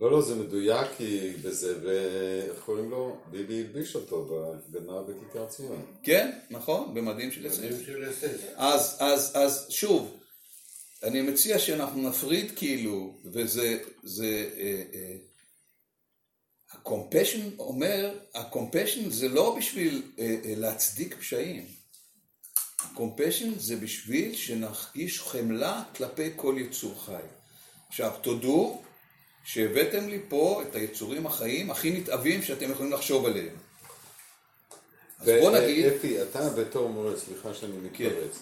לא, לא, זה מדויק, כי בזה, ואיך קוראים לו? ביבי הלביש אותו בהפגנה בכיכר ציון. כן, נכון, במדים של אס. מדהים של אס.אס. אז, אז, אז שוב, אני מציע שאנחנו נפריד כאילו, וזה, זה, אה, אה, ה compassion אומר, ה compassion זה לא בשביל אה, אה, להצדיק פשעים. ה compassion זה בשביל שנרגיש חמלה כלפי כל יצור חי. עכשיו, תודו שהבאתם לי פה את היצורים החיים הכי נתעבים שאתם יכולים לחשוב עליהם. אז בוא נגיד... אפי, אתה בתור מורה, סליחה שאני מתפרץ,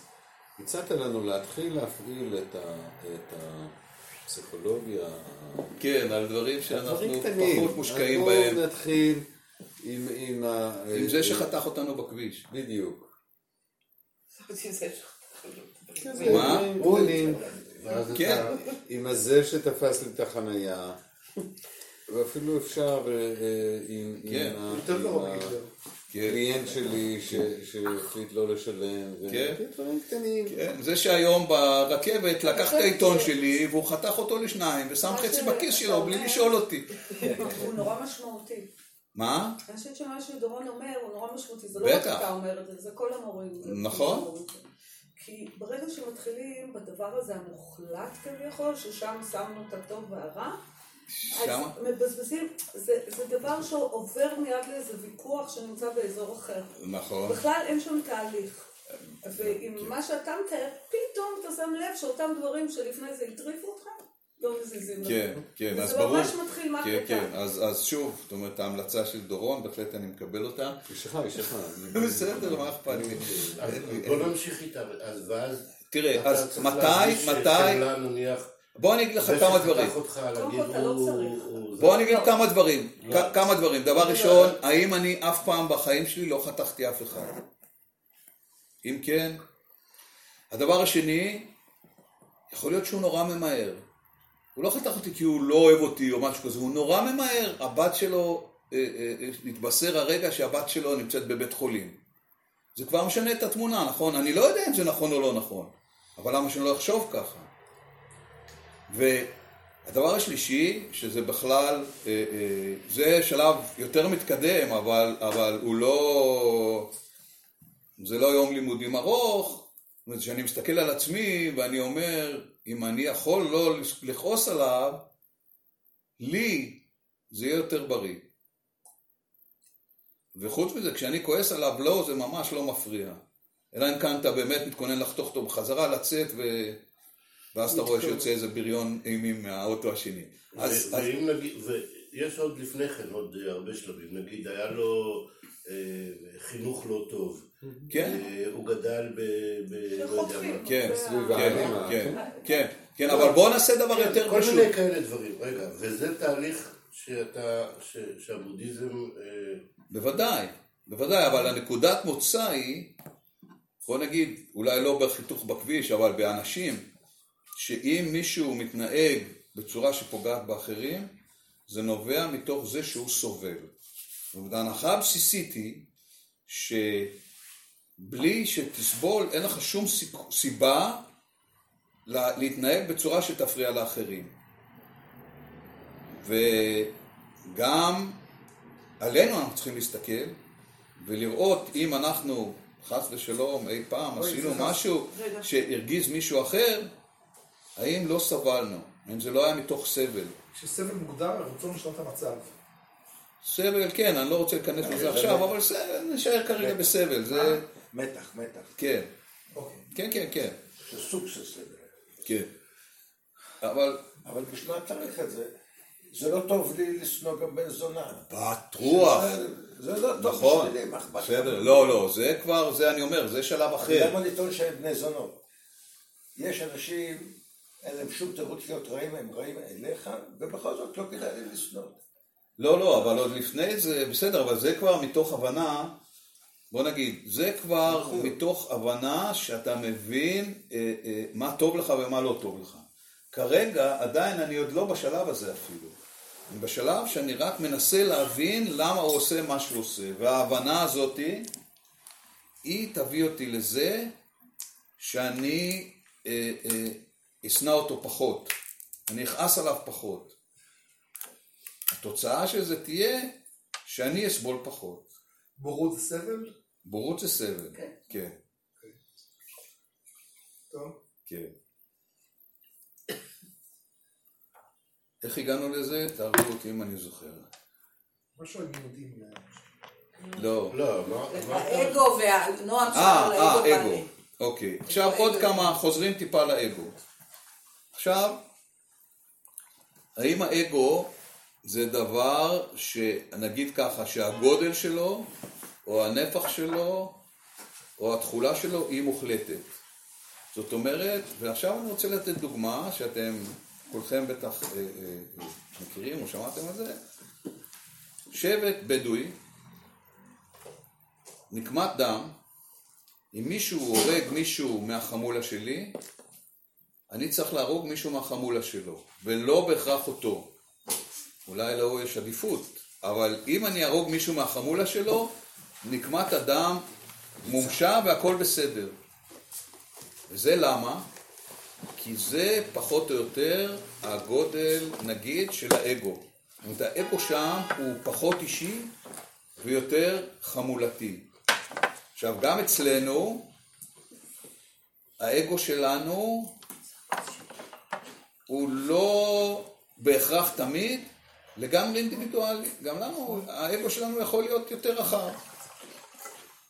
הצעת לנו להתחיל להפעיל את ה- את הפסיכולוגיה, כן, על דברים שאנחנו קטנים. פחות מושקעים אז בהם. בואו נתחיל עם... עם ה- עם זה שחתך אותנו בכביש. בדיוק. ש- מה? ואז כן. אתה... עם הזה שתפס לי את החנייה, ואפילו אפשר אה, אה, עם כן. עם ה- יותר עם גרוע ה- מהיטלר. כן, שלי שהחליט לא לשלם, כן. דברים קטנים. כן. זה שהיום ברכבת לקח את העיתון שלי והוא חתך אותו לשניים ושם חצי בכיס שלו בלי לשאול אותי. הוא נורא משמעותי. מה? אני חושבת שמה שדורון אומר הוא נורא משמעותי, זה לא. רק אתה אומר את זה, זה כל המורים. נכון. כי ברגע שמתחילים בדבר הזה המוחלט כביכול, ששם שמנו את הטוב והרע, שמה? אז מבזבזים, זה, זה דבר שעובר מיד לאיזה ויכוח שנמצא באזור אחר. נכון. בכלל אין שם תהליך. ועם מה שאתה מתאר, פתאום אתה שם לב שאותם דברים שלפני זה הטריפו אותך, לא מזיזים לך. כן, כן, אז זה ברור. ממש מתחיל מה כן, קטן. כן, אז אז שוב, זאת אומרת, ההמלצה של דורון, בהחלט אני מקבל אותה. אשתך, אשתך. בסדר, מה אכפת לי? בוא נמשיך איתה, אז ואז... תראה, אז מתי, מתי, בוא אני אגיד לך זה כמה דברים. לא בוא אני אגיד כמה דברים, לא. כמה דברים. דבר ראשון, האם אני אף פעם בחיים שלי לא חתכתי אף אחד? אם כן, הדבר השני, יכול להיות שהוא נורא ממהר. הוא לא חתך אותי כי הוא לא אוהב אותי או משהו כזה, הוא נורא ממהר. הבת שלו, אה, אה, אה, נתבשר הרגע שהבת שלו נמצאת בבית חולים. זה כבר משנה את התמונה, נכון? אני לא יודע אם זה נכון או לא נכון, אבל למה שאני לא אחשוב ככה? והדבר השלישי, שזה בכלל, אה, זה שלב יותר מתקדם, אבל, אבל הוא לא, זה לא יום לימודים ארוך, זאת אומרת, כשאני מסתכל על עצמי ואני אומר, אם אני יכול לא לכעוס עליו, לי זה יהיה יותר בריא. וחוץ מזה, כשאני כועס עליו, לא, זה ממש לא מפריע. אלא אם כאן אתה באמת מתכונן לחתוך אותו בחזרה, לצאת, ו... ואז אתה רואה שיוצא איזה בריון אימים מהאוטו השני. אז, אז נגיד, ויש עוד לפני כן עוד הרבה שלבים, נגיד היה לו חינוך לא טוב, כן, אה, הוא גדל ב... ב- לא שחוטפים. כן, כן, האלימה. כן, כן, כן, אבל בוא נעשה דבר כן, יותר כל פשוט. מיני כאלה דברים, רגע, וזה תהליך שאתה, ש- שהבודהיזם, אה, בוודאי, בוודאי, אבל הנקודת מוצא היא, בוא נגיד, אולי לא בחיתוך בכביש, אבל באנשים, שאם מישהו מתנהג בצורה שפוגעת באחרים, זה נובע מתוך זה שהוא סובל. זאת אומרת, ההנחה הבסיסית היא שבלי שתסבול, אין לך שום סיבה לה- להתנהג בצורה שתפריע לאחרים. וגם עלינו אנחנו צריכים להסתכל ולראות אם אנחנו, חס ושלום, אי פעם אוי, עשינו סליחה. משהו רגע. שהרגיז מישהו אחר, האם לא סבלנו, האם זה לא היה מתוך סבל. כשסבל מוגדר, רצון לשנות את המצב. סבל, כן, אני לא רוצה להיכנס לזה עכשיו, אבל נשאר כרגע בסבל, זה, מתח, מתח. כן, אוקיי. כן, כן, כן, זה סוג של סבל. כן. אבל, אבל בשביל צריך את זה, זה לא טוב לי לשנוא גם בן זונה. בטוח. זה- לא טוב נכון. בשבילי, מה אכפת? בסדר, לא, לא, זה כבר, זה אני אומר, זה שלב אחר. למה לטעון שהם בני זונות? יש אנשים, אין להם שום תירוץ להיות רעים, הם רעים אליך, ובכל זאת לא כדאי לי לשנוא. לא, לא, אבל עוד לפני זה, בסדר, אבל זה כבר מתוך הבנה, בוא נגיד, זה כבר נכון. מתוך הבנה שאתה מבין אה, אה, מה טוב לך ומה לא טוב לך. כרגע, עדיין אני עוד לא בשלב הזה אפילו. אני בשלב שאני רק מנסה להבין למה הוא עושה מה שהוא עושה, וההבנה הזאתי, היא תביא אותי לזה שאני אה, אה, אשנא אותו פחות, אני אכעס עליו פחות. התוצאה של זה תהיה שאני אסבול פחות. בורות זה סבל? בורות זה סבל. כן. כן. טוב. כן. איך הגענו לזה? תערבו אותי אם אני זוכר. משהו על יהודים. לא. לא, אמרת... האגו והנועם שלנו אה, לאגו אה, אגו. אוקיי. עכשיו אגו, עוד אגו. כמה, חוזרים טיפה לאגו. עכשיו, האם האגו זה דבר שנגיד ככה, שהגודל שלו, או הנפח שלו, או התכולה שלו היא מוחלטת. זאת אומרת, ועכשיו אני רוצה לתת דוגמה שאתם כולכם בטח אה, אה, מכירים או שמעתם על זה. שבט בדואי, נקמת דם, אם מישהו הורג מישהו מהחמולה שלי, אני צריך להרוג מישהו מהחמולה שלו, ולא בהכרח אותו. אולי לו יש עדיפות, אבל אם אני אהרוג מישהו מהחמולה שלו, נקמת הדם מומשה והכל בסדר. וזה למה? כי זה פחות או יותר הגודל, נגיד, של האגו. זאת אומרת, האגו שם הוא פחות אישי ויותר חמולתי. עכשיו, גם אצלנו, האגו שלנו הוא לא בהכרח תמיד לגמרי אינדיבידואלי. גם לנו, האגו שלנו יכול להיות יותר רחב.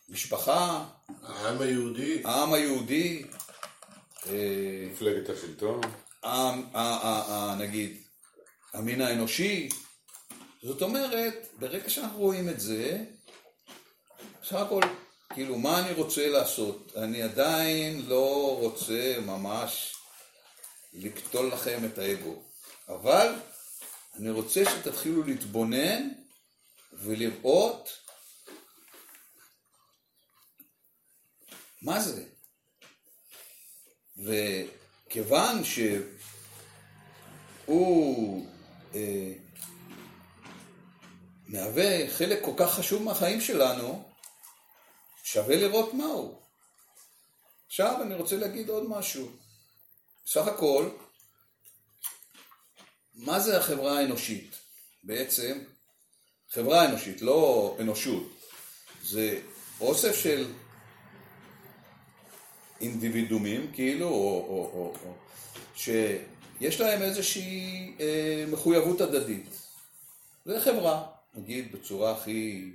משפחה, העם היהודי, העם היהודי, אה, מפלגת השלטון. נגיד, המין האנושי. זאת אומרת, ברגע שאנחנו רואים את זה, בסך הכל, כאילו, מה אני רוצה לעשות? אני עדיין לא רוצה ממש לקטול לכם את האגו, אבל אני רוצה שתתחילו להתבונן ולראות מה זה. וכיוון שהוא אה, מהווה חלק כל כך חשוב מהחיים שלנו, שווה לראות מהו. עכשיו אני רוצה להגיד עוד משהו. בסך הכל, מה זה החברה האנושית? בעצם, חברה אנושית, לא אנושות. זה אוסף של אינדיבידומים, כאילו, או, או, או, או, שיש להם איזושהי אה, מחויבות הדדית. זה חברה, נגיד בצורה הכי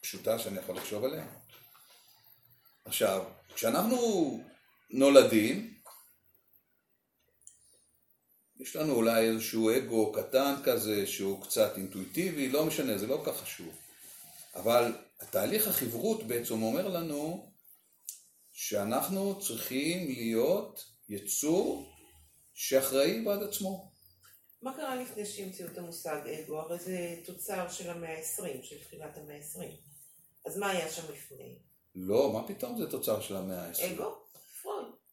פשוטה שאני יכול לחשוב עליה. עכשיו, כשאנחנו נולדים, יש לנו אולי איזשהו אגו קטן כזה, שהוא קצת אינטואיטיבי, לא משנה, זה לא כך חשוב. אבל התהליך החברות בעצם אומר לנו שאנחנו צריכים להיות יצור שאחראי בעד עצמו. מה קרה לפני שהמציאו את המושג אגו? הרי זה תוצר של המאה ה-20, של תחילת המאה ה-20. אז מה היה שם לפני? לא, מה פתאום זה תוצר של המאה ה-20? אגו?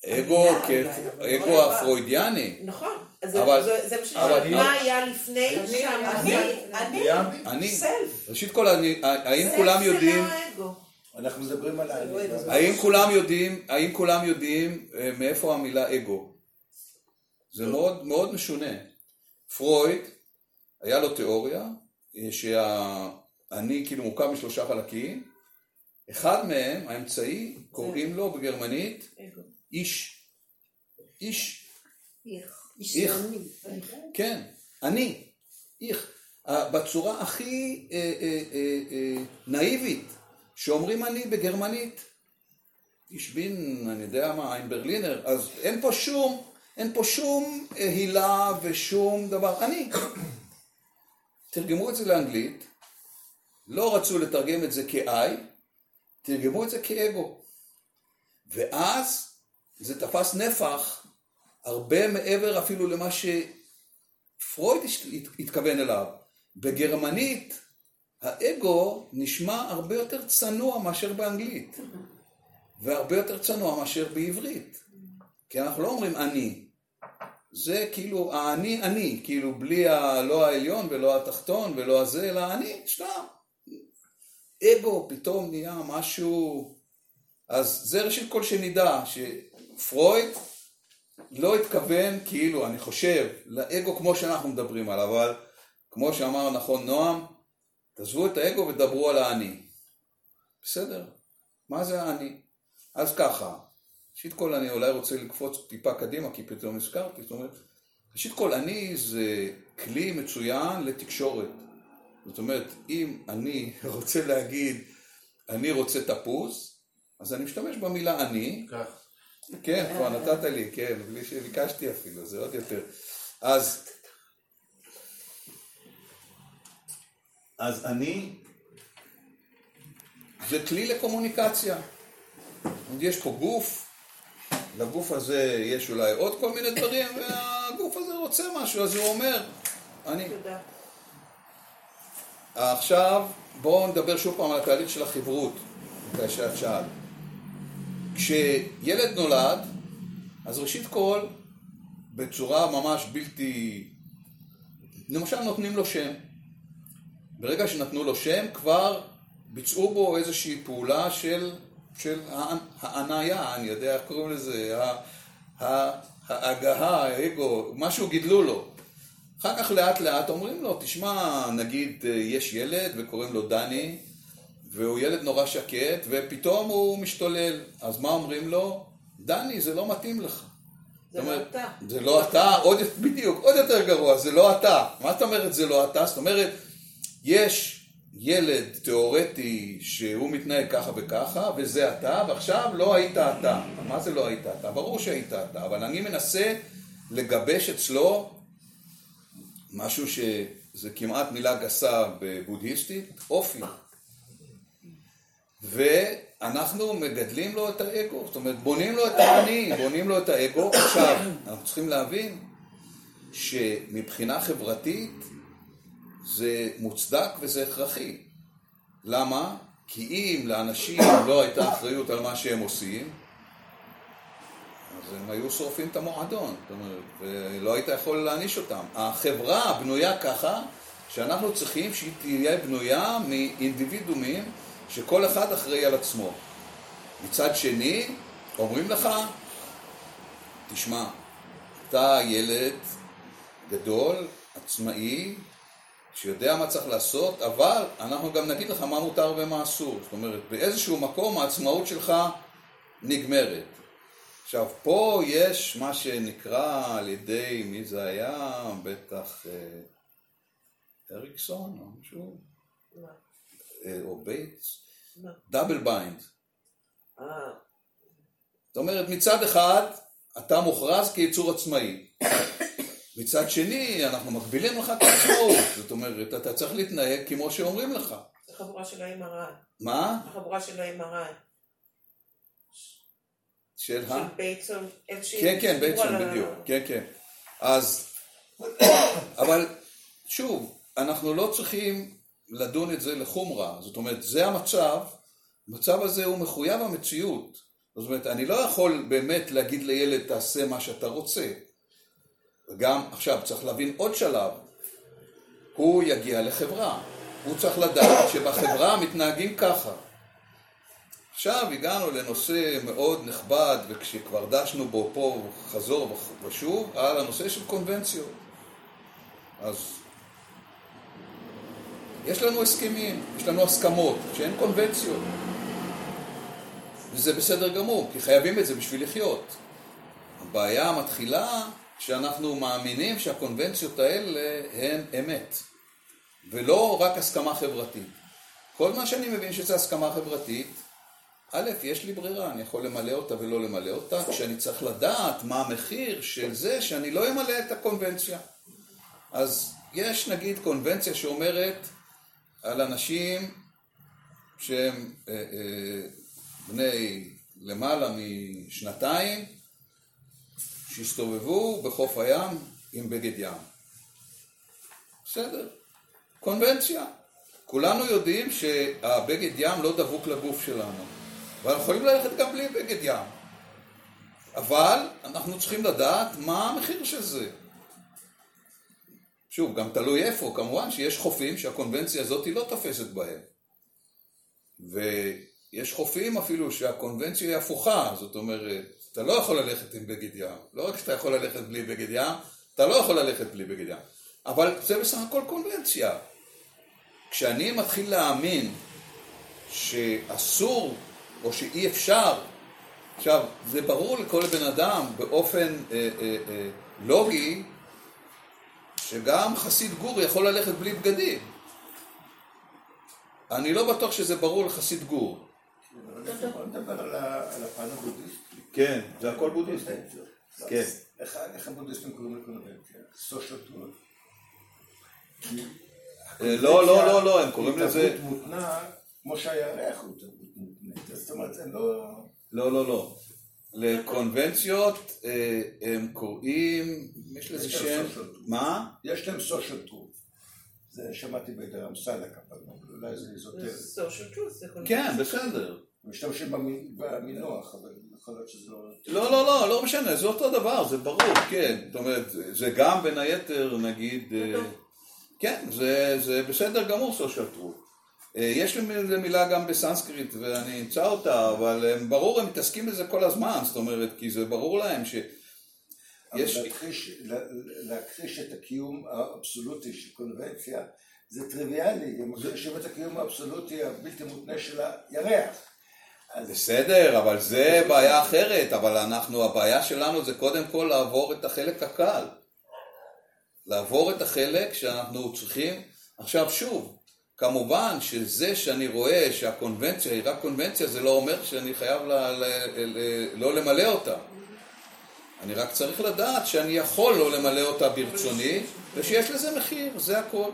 אגו, הפרוידיאני. נכון. אז אבל- זה- זה מה שאני מה היה לפני אני, שם? אני, אני, אני, סלף. ראשית כל, האם כולם יודעים, לא האגו. אנחנו מדברים על. האם כולם יודעים, האם כולם יודעים אה, מאיפה המילה אגו? זה מאוד מאוד משונה. פרויד, היה לו תיאוריה אה, שהאני כאילו מורכב משלושה חלקים, אחד מהם, האמצעי, קוראים לו בגרמנית אגו. איש. איש. איך. איך. כן, אני, איך, בצורה הכי אה, אה, אה, אה, נאיבית, שאומרים אני בגרמנית. איש בין, אני יודע מה, אין ברלינר, אז אין פה שום, אין פה שום אה, הילה ושום דבר, אני. תרגמו את זה לאנגלית, לא רצו לתרגם את זה כ-I, תרגמו את זה כאגו. ואז זה תפס נפח הרבה מעבר אפילו למה שפרויד התכוון אליו. בגרמנית האגו נשמע הרבה יותר צנוע מאשר באנגלית, והרבה יותר צנוע מאשר בעברית. כי אנחנו לא אומרים אני, זה כאילו האני אני, כאילו בלי ה, לא העליון ולא התחתון ולא הזה, אלא אני, סתם. אגו פתאום נהיה משהו... אז זה ראשית כל שנדע, שפרויד לא התכוון, כאילו, אני חושב, לאגו כמו שאנחנו מדברים עליו, אבל כמו שאמר נכון נועם, תעזבו את האגו ודברו על האני. בסדר, מה זה האני? אז ככה, ראשית כל אני אולי רוצה לקפוץ טיפה קדימה, כי פתאום הזכרתי, זאת אומרת, ראשית כל אני זה כלי מצוין לתקשורת. זאת אומרת, אם אני רוצה להגיד, אני רוצה תפוז, אז אני משתמש במילה אני. כך. כן, כבר נתת לי, כן, בלי שביקשתי אפילו, זה עוד יותר. אז, אז אני, זה כלי לקומוניקציה. יש פה גוף, לגוף הזה יש אולי עוד כל מיני דברים, והגוף הזה רוצה משהו, אז הוא אומר, אני. תודה. עכשיו בואו נדבר שוב פעם על התהליך של החברות, מתי שאת שאלת. כשילד נולד, אז ראשית כל, בצורה ממש בלתי... למשל נותנים לו שם. ברגע שנתנו לו שם, כבר ביצעו בו איזושהי פעולה של, של ההניה, אני יודע איך קוראים לזה, ההגהה, האגו, משהו גידלו לו. אחר כך לאט לאט אומרים לו, תשמע, נגיד אה, יש ילד וקוראים לו דני, והוא ילד נורא שקט, ופתאום הוא משתולל. אז מה אומרים לו? דני, זה לא מתאים לך. זה לא אומרת, אתה. זה לא אתה, עוד, בדיוק, עוד יותר גרוע, זה לא אתה. מה זאת אומרת זה לא אתה? זאת אומרת, יש ילד תיאורטי שהוא מתנהג ככה וככה, וזה אתה, ועכשיו לא היית אתה. מה זה לא היית אתה? ברור שהיית אתה, אבל אני מנסה לגבש אצלו משהו שזה כמעט מילה גסה בבודהיסטית, אופי. ואנחנו מגדלים לו את האגו, זאת אומרת, בונים לו את האני, בונים לו את האגו. עכשיו, אנחנו צריכים להבין שמבחינה חברתית זה מוצדק וזה הכרחי. למה? כי אם לאנשים לא הייתה אחריות על מה שהם עושים, אז הם היו שורפים את המועדון, זאת אומרת, ולא היית יכול להעניש אותם. החברה בנויה ככה, שאנחנו צריכים שהיא תהיה בנויה מאינדיבידומים שכל אחד אחראי על עצמו. מצד שני, אומרים לך, תשמע, אתה ילד גדול, עצמאי, שיודע מה צריך לעשות, אבל אנחנו גם נגיד לך מה מותר ומה אסור. זאת אומרת, באיזשהו מקום העצמאות שלך נגמרת. עכשיו, פה יש מה שנקרא על ידי, מי זה היה? בטח אה, אריקסון או משהו? אה, או? מה? double bind. אה, זאת אומרת, מצד אחד, אתה מוכרז כיצור עצמאי. מצד שני, אנחנו מגבילים לך את העצמאות. זאת אומרת, אתה צריך להתנהג כמו שאומרים לך. זה חבורה של ה-MRI. מה? החבורה של ה-MRI. של של ה... בייטסון. כן, כן, בעצם, בדיוק. כן, כן. אז, אבל שוב, אנחנו לא צריכים לדון את זה לחומרה. זאת אומרת, זה המצב, המצב הזה הוא מחויב המציאות. זאת אומרת, אני לא יכול באמת להגיד לילד, תעשה מה שאתה רוצה. וגם, עכשיו, צריך להבין עוד שלב. הוא יגיע לחברה. הוא צריך לדעת שבחברה מתנהגים ככה. עכשיו הגענו לנושא מאוד נכבד, וכשכבר דשנו בו פה חזור ושוב, על הנושא של קונבנציות. אז יש לנו הסכמים, יש לנו הסכמות, שאין קונבנציות. וזה בסדר גמור, כי חייבים את זה בשביל לחיות. הבעיה מתחילה כשאנחנו מאמינים שהקונבנציות האלה הן אמת, ולא רק הסכמה חברתית. כל מה שאני מבין שזה הסכמה חברתית, א', יש לי ברירה, אני יכול למלא אותה ולא למלא אותה, כשאני צריך לדעת מה המחיר של זה שאני לא אמלא את הקונבנציה. אז יש נגיד קונבנציה שאומרת על אנשים שהם אה, אה, בני למעלה משנתיים, שהסתובבו בחוף הים עם בגד ים. בסדר, קונבנציה. כולנו יודעים שהבגד ים לא דבוק לגוף שלנו, ואנחנו יכולים ללכת גם בלי בגד ים. אבל אנחנו צריכים לדעת מה המחיר של זה. שוב, גם תלוי איפה, כמובן שיש חופים שהקונבנציה הזאת לא תופסת בהם. ויש חופים אפילו שהקונבנציה היא הפוכה, זאת אומרת, אתה לא יכול ללכת עם בגד ים. לא רק שאתה יכול ללכת בלי בגד ים, אתה לא יכול ללכת בלי בגד ים. אבל זה בסך הכל קונבנציה. כשאני מתחיל להאמין שאסור או שאי אפשר, עכשיו, זה ברור לכל בן אדם באופן אה, אה, אה, לוגי, שגם חסיד גור יכול ללכת בלי בגדים. אני לא בטוח שזה ברור לחסיד גור. כן, זה הכל בודהיסטי. כן. איך איך הבודהיסטים קוראים לקונבנציה? social truth. אה, לא, לא, לא, לא, הם קוראים לזה... תרבות מותנה, כמו שהירח הוא תרבות מותנית. זאת אומרת, זה לא... לא, לא, לא. לקונבנציות אה, הם קוראים, יש לזה שם, להם social truth. מה? יש להם social truth. זה שמעתי בידי אמסלק, אבל אולי זה איזוטרי. social truth, זה כן, בסדר. משתמשים במי- במינוח, אבל יכול להיות שזה לא... לא, לא, לא, לא משנה, זה אותו דבר, זה ברור, כן. זאת אומרת, זה גם בין היתר, נגיד, אה, כן, זה, זה בסדר גמור social truth. אה, יש לזה מילה גם בסנסקריט ואני אמצא אותה, אבל הם, ברור, הם מתעסקים בזה כל הזמן, זאת אומרת, כי זה ברור להם ש... יש... להכחיש, לה- להכחיש את הקיום האבסולוטי של קונבנציה זה טריוויאלי, הם מכחישים את הקיום האבסולוטי הבלתי מותנה של הירח. אז בסדר, אבל זה בעיה אחרת, אבל אנחנו, הבעיה שלנו זה קודם כל לעבור את החלק הקל. לעבור את החלק שאנחנו צריכים, עכשיו שוב, כמובן שזה שאני רואה שהקונבנציה היא רק קונבנציה, זה לא אומר שאני חייב ל, ל, ל, לא למלא אותה. אני רק צריך לדעת שאני יכול לא למלא אותה ברצוני, ושיש לזה מחיר, זה הכל.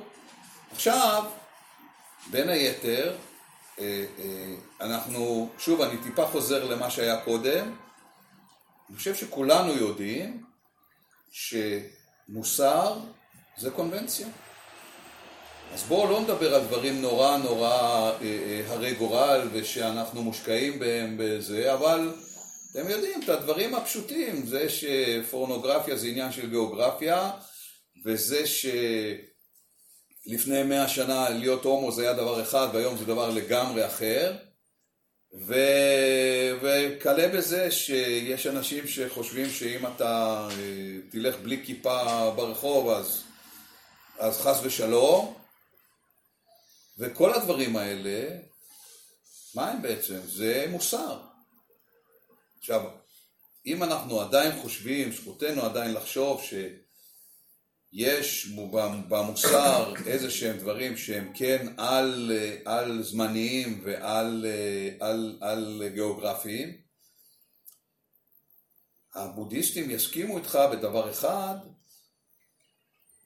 עכשיו, בין היתר, אה, אה, אנחנו, שוב, אני טיפה חוזר למה שהיה קודם, אני חושב שכולנו יודעים שמוסר זה קונבנציה. אז בואו לא נדבר על דברים נורא נורא אה, אה, הרי גורל ושאנחנו מושקעים בהם בזה, אבל אתם יודעים את הדברים הפשוטים, זה שפורנוגרפיה זה עניין של גיאוגרפיה, וזה שלפני מאה שנה להיות הומו זה היה דבר אחד והיום זה דבר לגמרי אחר, ו... וכלה בזה שיש אנשים שחושבים שאם אתה אה, תלך בלי כיפה ברחוב אז, אז חס ושלום, וכל הדברים האלה, מה הם בעצם? זה מוסר. עכשיו, אם אנחנו עדיין חושבים, זכותנו עדיין לחשוב שיש במוסר איזה שהם דברים שהם כן על, על זמניים ועל על, על גיאוגרפיים, הבודהיסטים יסכימו איתך בדבר אחד,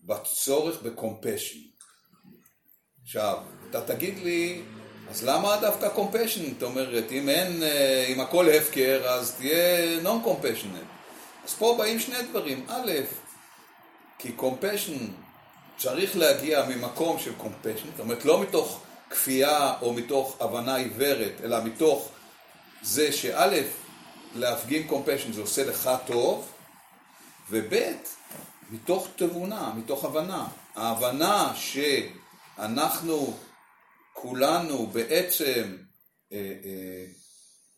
בצורך בקומפשן. עכשיו, אתה תגיד לי, אז למה דווקא קומפשן? זאת אומרת, אם אין, אם הכל הפקר, אז תהיה compassionate. אז פה באים שני דברים. א', כי compassion צריך להגיע ממקום של compassion, זאת אומרת, לא מתוך כפייה או מתוך הבנה עיוורת, אלא מתוך זה שא', להפגין compassion זה עושה לך טוב, וב', מתוך תבונה, מתוך הבנה. ההבנה שאנחנו כולנו בעצם, אה, אה,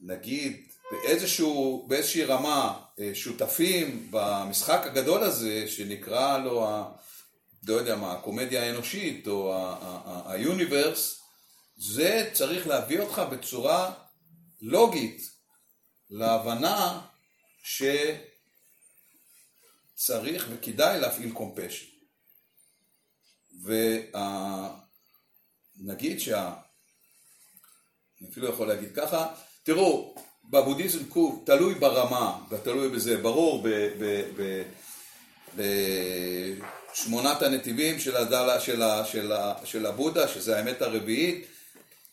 נגיד, באיזשהו, באיזושהי רמה אה, שותפים במשחק הגדול הזה, שנקרא לו, ה, לא יודע מה, הקומדיה האנושית או היוניברס, זה צריך להביא אותך בצורה לוגית להבנה שצריך וכדאי להפעיל קומפשן. ונגיד שה... אני אפילו יכול להגיד ככה, תראו, בבודהיזם קוב תלוי ברמה ותלוי בזה, ברור, בשמונת הנתיבים של, הדלה, של, של, של הבודה, שזה האמת הרביעית,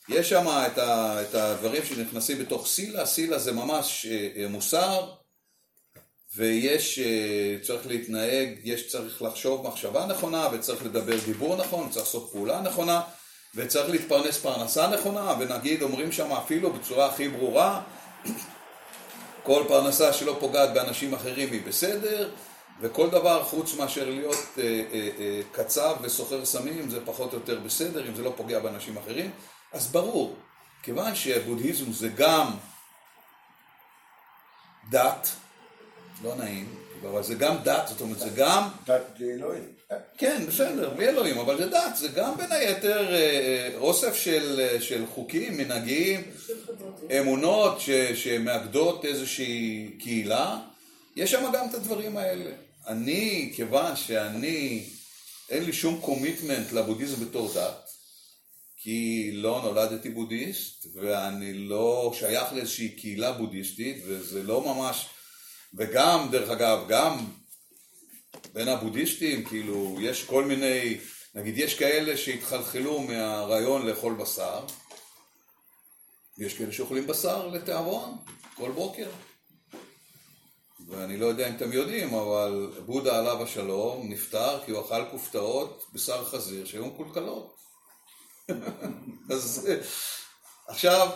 יש שם את, ה, את הדברים שנכנסים בתוך סילה, סילה זה ממש אה, מוסר, ויש, אה, צריך להתנהג, יש צריך לחשוב מחשבה נכונה, וצריך לדבר דיבור נכון, וצריך לעשות פעולה נכונה, וצריך להתפרנס פרנסה נכונה, ונגיד אומרים שם אפילו בצורה הכי ברורה, כל פרנסה שלא פוגעת באנשים אחרים היא בסדר, וכל דבר חוץ מאשר להיות אה, אה, אה, קצב וסוחר סמים זה פחות או יותר בסדר, אם זה לא פוגע באנשים אחרים. אז ברור, כיוון שבודהיזם זה גם דת, לא נעים, אבל זה גם דת, זאת אומרת זה גם... דת אלוהים. כן, בסדר, בלי אלוהים, אבל זה דת, זה גם בין היתר אה, אוסף של, אה, של חוקים, מנהגים, אמונות ש, שמאגדות איזושהי קהילה, יש שם גם את הדברים האלה. אני, כיוון שאני, אין לי שום קומיטמנט לבודהיזם בתור דת, כי לא נולדתי בודהיסט, ואני לא שייך לאיזושהי קהילה בודהיסטית, וזה לא ממש, וגם, דרך אגב, גם בין הבודהיסטים, כאילו, יש כל מיני, נגיד, יש כאלה שהתחלחלו מהרעיון לאכול בשר, ויש כאלה שאוכלים בשר לתיאבון כל בוקר. ואני לא יודע אם אתם יודעים, אבל בודה עליו השלום נפטר כי הוא אכל כופתאות בשר חזיר שהיו מקולקלות. אז עכשיו,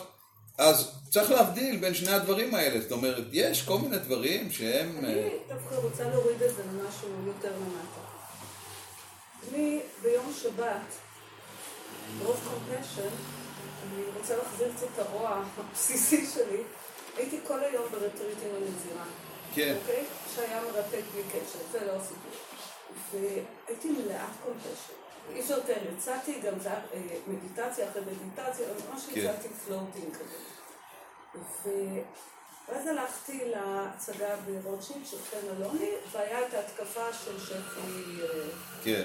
אז צריך להבדיל בין שני הדברים האלה, זאת אומרת, יש כל מיני דברים שהם... אני דווקא רוצה להוריד את זה למשהו יותר למטה. אני ביום שבת, ברוב compassion, אני רוצה להחזיר קצת את הרוע הבסיסי שלי, הייתי כל היום ב retreat עם הנזירה. כן. אוקיי? שהיה מרתק בלי קשר, זה לא הסיפור. והייתי מלאת compassion. אי אפשר לתאר, יצאתי גם זה אה, מדיטציה אחרי מדיטציה, ממש כן. יצאתי פלוטינג כזה. ואז הלכתי להצגה ברוטשילד של חן אלוני, והיה את ההתקפה של שפי... אה, כן,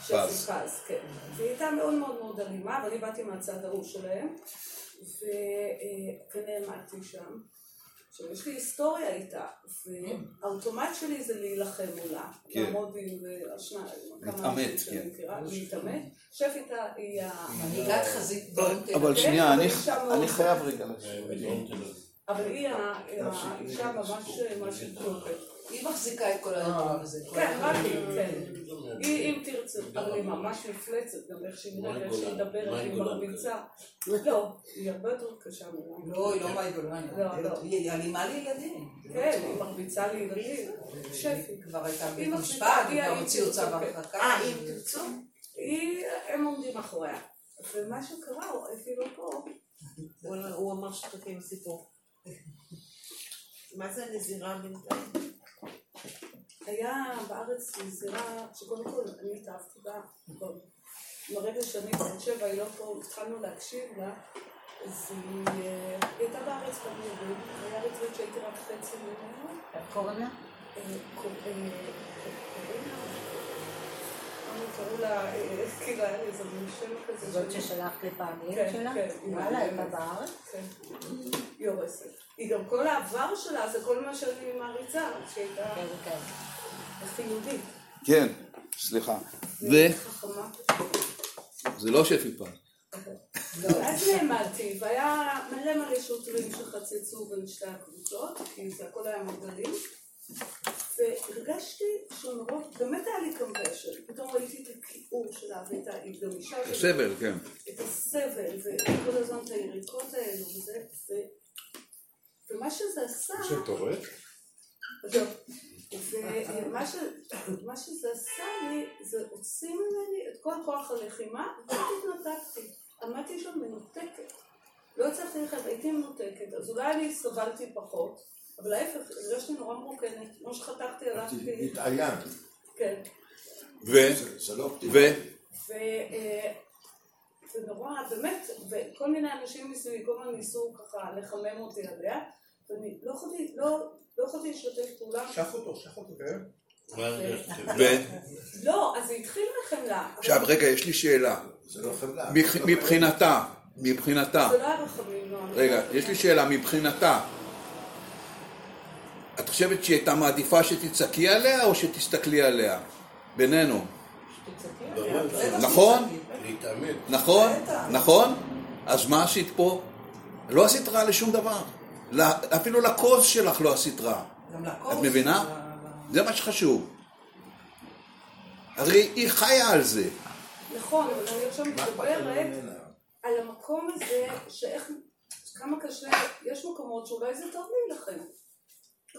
שפי פז. פז, כן. והיא הייתה מאוד מאוד מאוד אלימה, ואני באתי מהצד ההוא שלהם, ו- אה, ונעמדתי שם. עכשיו, יש לי היסטוריה איתה, והאוטומט שלי זה להילחם מולה. כן. לעמוד עם אה, השניים, כמה להתעמת, אנשים שאני כן. מכירה, להתעמת. שפית היא ה... מנהיגת חזית תל אבל כן, שנייה, אני- חייב רגע אבל היא האישה ממש משהו טוב. היא מחזיקה את כל הארגון הזה. כל כן. רק היא, כן. אם תרצו, אבל היא ממש מפלצת, גם איך שהיא נראית, איך שהיא מדברת, היא מרביצה. לא, היא הרבה יותר קשה ממנה. לא, היא לא מאי גולן. לא, לא. היא אלימה לילדים. כן, היא מרביצה לילדים. שפי. כבר הייתה היא משפט, היא האם הוציאו צו כן. הרחקה. אה, אם תרצו? הם עומדים מאחוריה. ומה שקרה, הוא אפילו פה, הוא- אמר שתחכי עם סיפור. מה זה הנזירה בינתיים? היה בארץ זירה שקודם כל אני התאהבתי בה, ברגע שאני בת שבע, היא לא פה, התחלנו להקשיב לה, אז היא אה, הייתה בארץ גם יורים, היה רטריט שהייתי רק חצי ממנו, איך קוראים לה? אה, אה, קוראים לה, קראו לה, אה, כאילו היה לי איזה מין שם כזה, זאת של- ששלחת לי פעם כן, שלה? כן. וואלה, הייתה בארץ? כן, היא הורסת. היא גם כל העבר שלה, זה כל מה שאני מעריצה, שהייתה כן, כן. חיובית. כן, סליחה. חכמה. וזה לא שפי פז. ואז נעמדתי, והיה מלא מלא שוטרים שחצצו בין שתי הקבוצות, כי זה הכל היה מגדלים, והרגשתי שמרוב, באמת היה לי קמפשן, פתאום ראיתי את הכיעור שלה, ואת ה- היא גם אישה, שלי, סבל, כן. את הסבל, וכל הזמן את היריקות האלו, וזה, ו- ומה שזה עשה, שטורף? לא. ומה ש- מה שזה עשה לי, זה הוציא ממני את כל כוח הלחימה, ופשוט התנתקתי. עמדתי שם מנותקת. לא הצלחתי ללכת, הייתי מנותקת, אז אולי אני סבלתי פחות, אבל להפך, הרגשתי נורא מרוקנת, כמו שחתכתי, הלכתי, התעיינת. כן. ו? זה לא ו? ו... אה, זה נורא, באמת, וכל מיני אנשים מסביבי כל הזמן ניסו ככה לחמם אותי עליה, ואני לא יכולתי, לא, לא יכולתי לשתף פעולה. שח אותו, שח אותו, כן? לא, אז זה התחיל מחמלה. עכשיו רגע, יש לי שאלה. זה לא חמלה. מבחינתה, מבחינתה, זה לא היה רחמים, לא. אני רגע, יש לי שאלה, מבחינתה, חושבת שהיא הייתה מעדיפה שתצעקי עליה או שתסתכלי עליה? בינינו. נכון? נכון? נכון? אז מה עשית פה? לא עשית רע לשום דבר. לא- אפילו לכוס שלך לא עשית רע. את מבינה? זה מה שחשוב. הרי היא חיה על זה. נכון, אבל אני עכשיו מדברת על המקום הזה, שאיך, כמה קשה, יש מקומות שאולי זה טוב להילחם.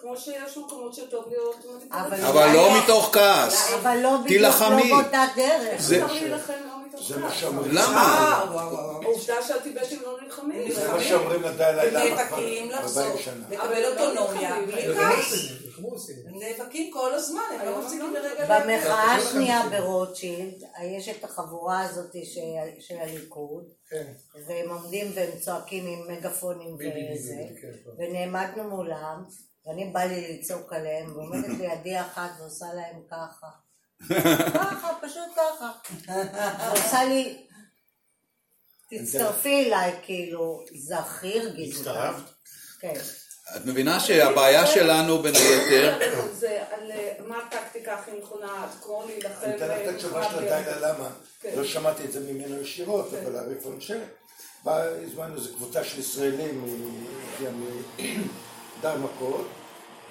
כמו שיש מקומות שטוב מניפולטיבי. אבל לא מתוך כעס. אבל לא בדיוק תילחמי. לא באותה דרך. זה- אפשר להילחם לא מתוך זה מה כעס. שאומרים. למה? אה. העובדה שהטיבטים לא נלחמים. זה מה שאומרים כבר נאבקים לחזור, 40 שנה. לקבל אוטונומיה, בלי כעס. איך עושים? הם נאבקים כל הזמן, הם לא מפסיקים לרגע. במחאה השנייה ברוטשילד, יש את החבורה הזאת של- של הליכוד, כן. והם עומדים והם צועקים עם מגפונים וזה, כן. ונעמדנו מולם, ואני בא לי לצעוק עליהם, ועומדת לידי אחת ועושה להם ככה. ככה, פשוט ככה. ועושה לי, תצטרפי אליי, כאילו, זה הכי הרגיז אותם. הצטרפת? כן. את מבינה שהבעיה שלנו בין היתר, זה על אה, מה הטקטיקה הכי נכונה, כמו להילחם. אני אתן לך את התשובה של הדלאי למה. כן. לא שמעתי את זה ממנו ישירות, אבל ארי פונצ'ה. בא, הזמנו איזו קבוצה של ישראלים מדר מכות,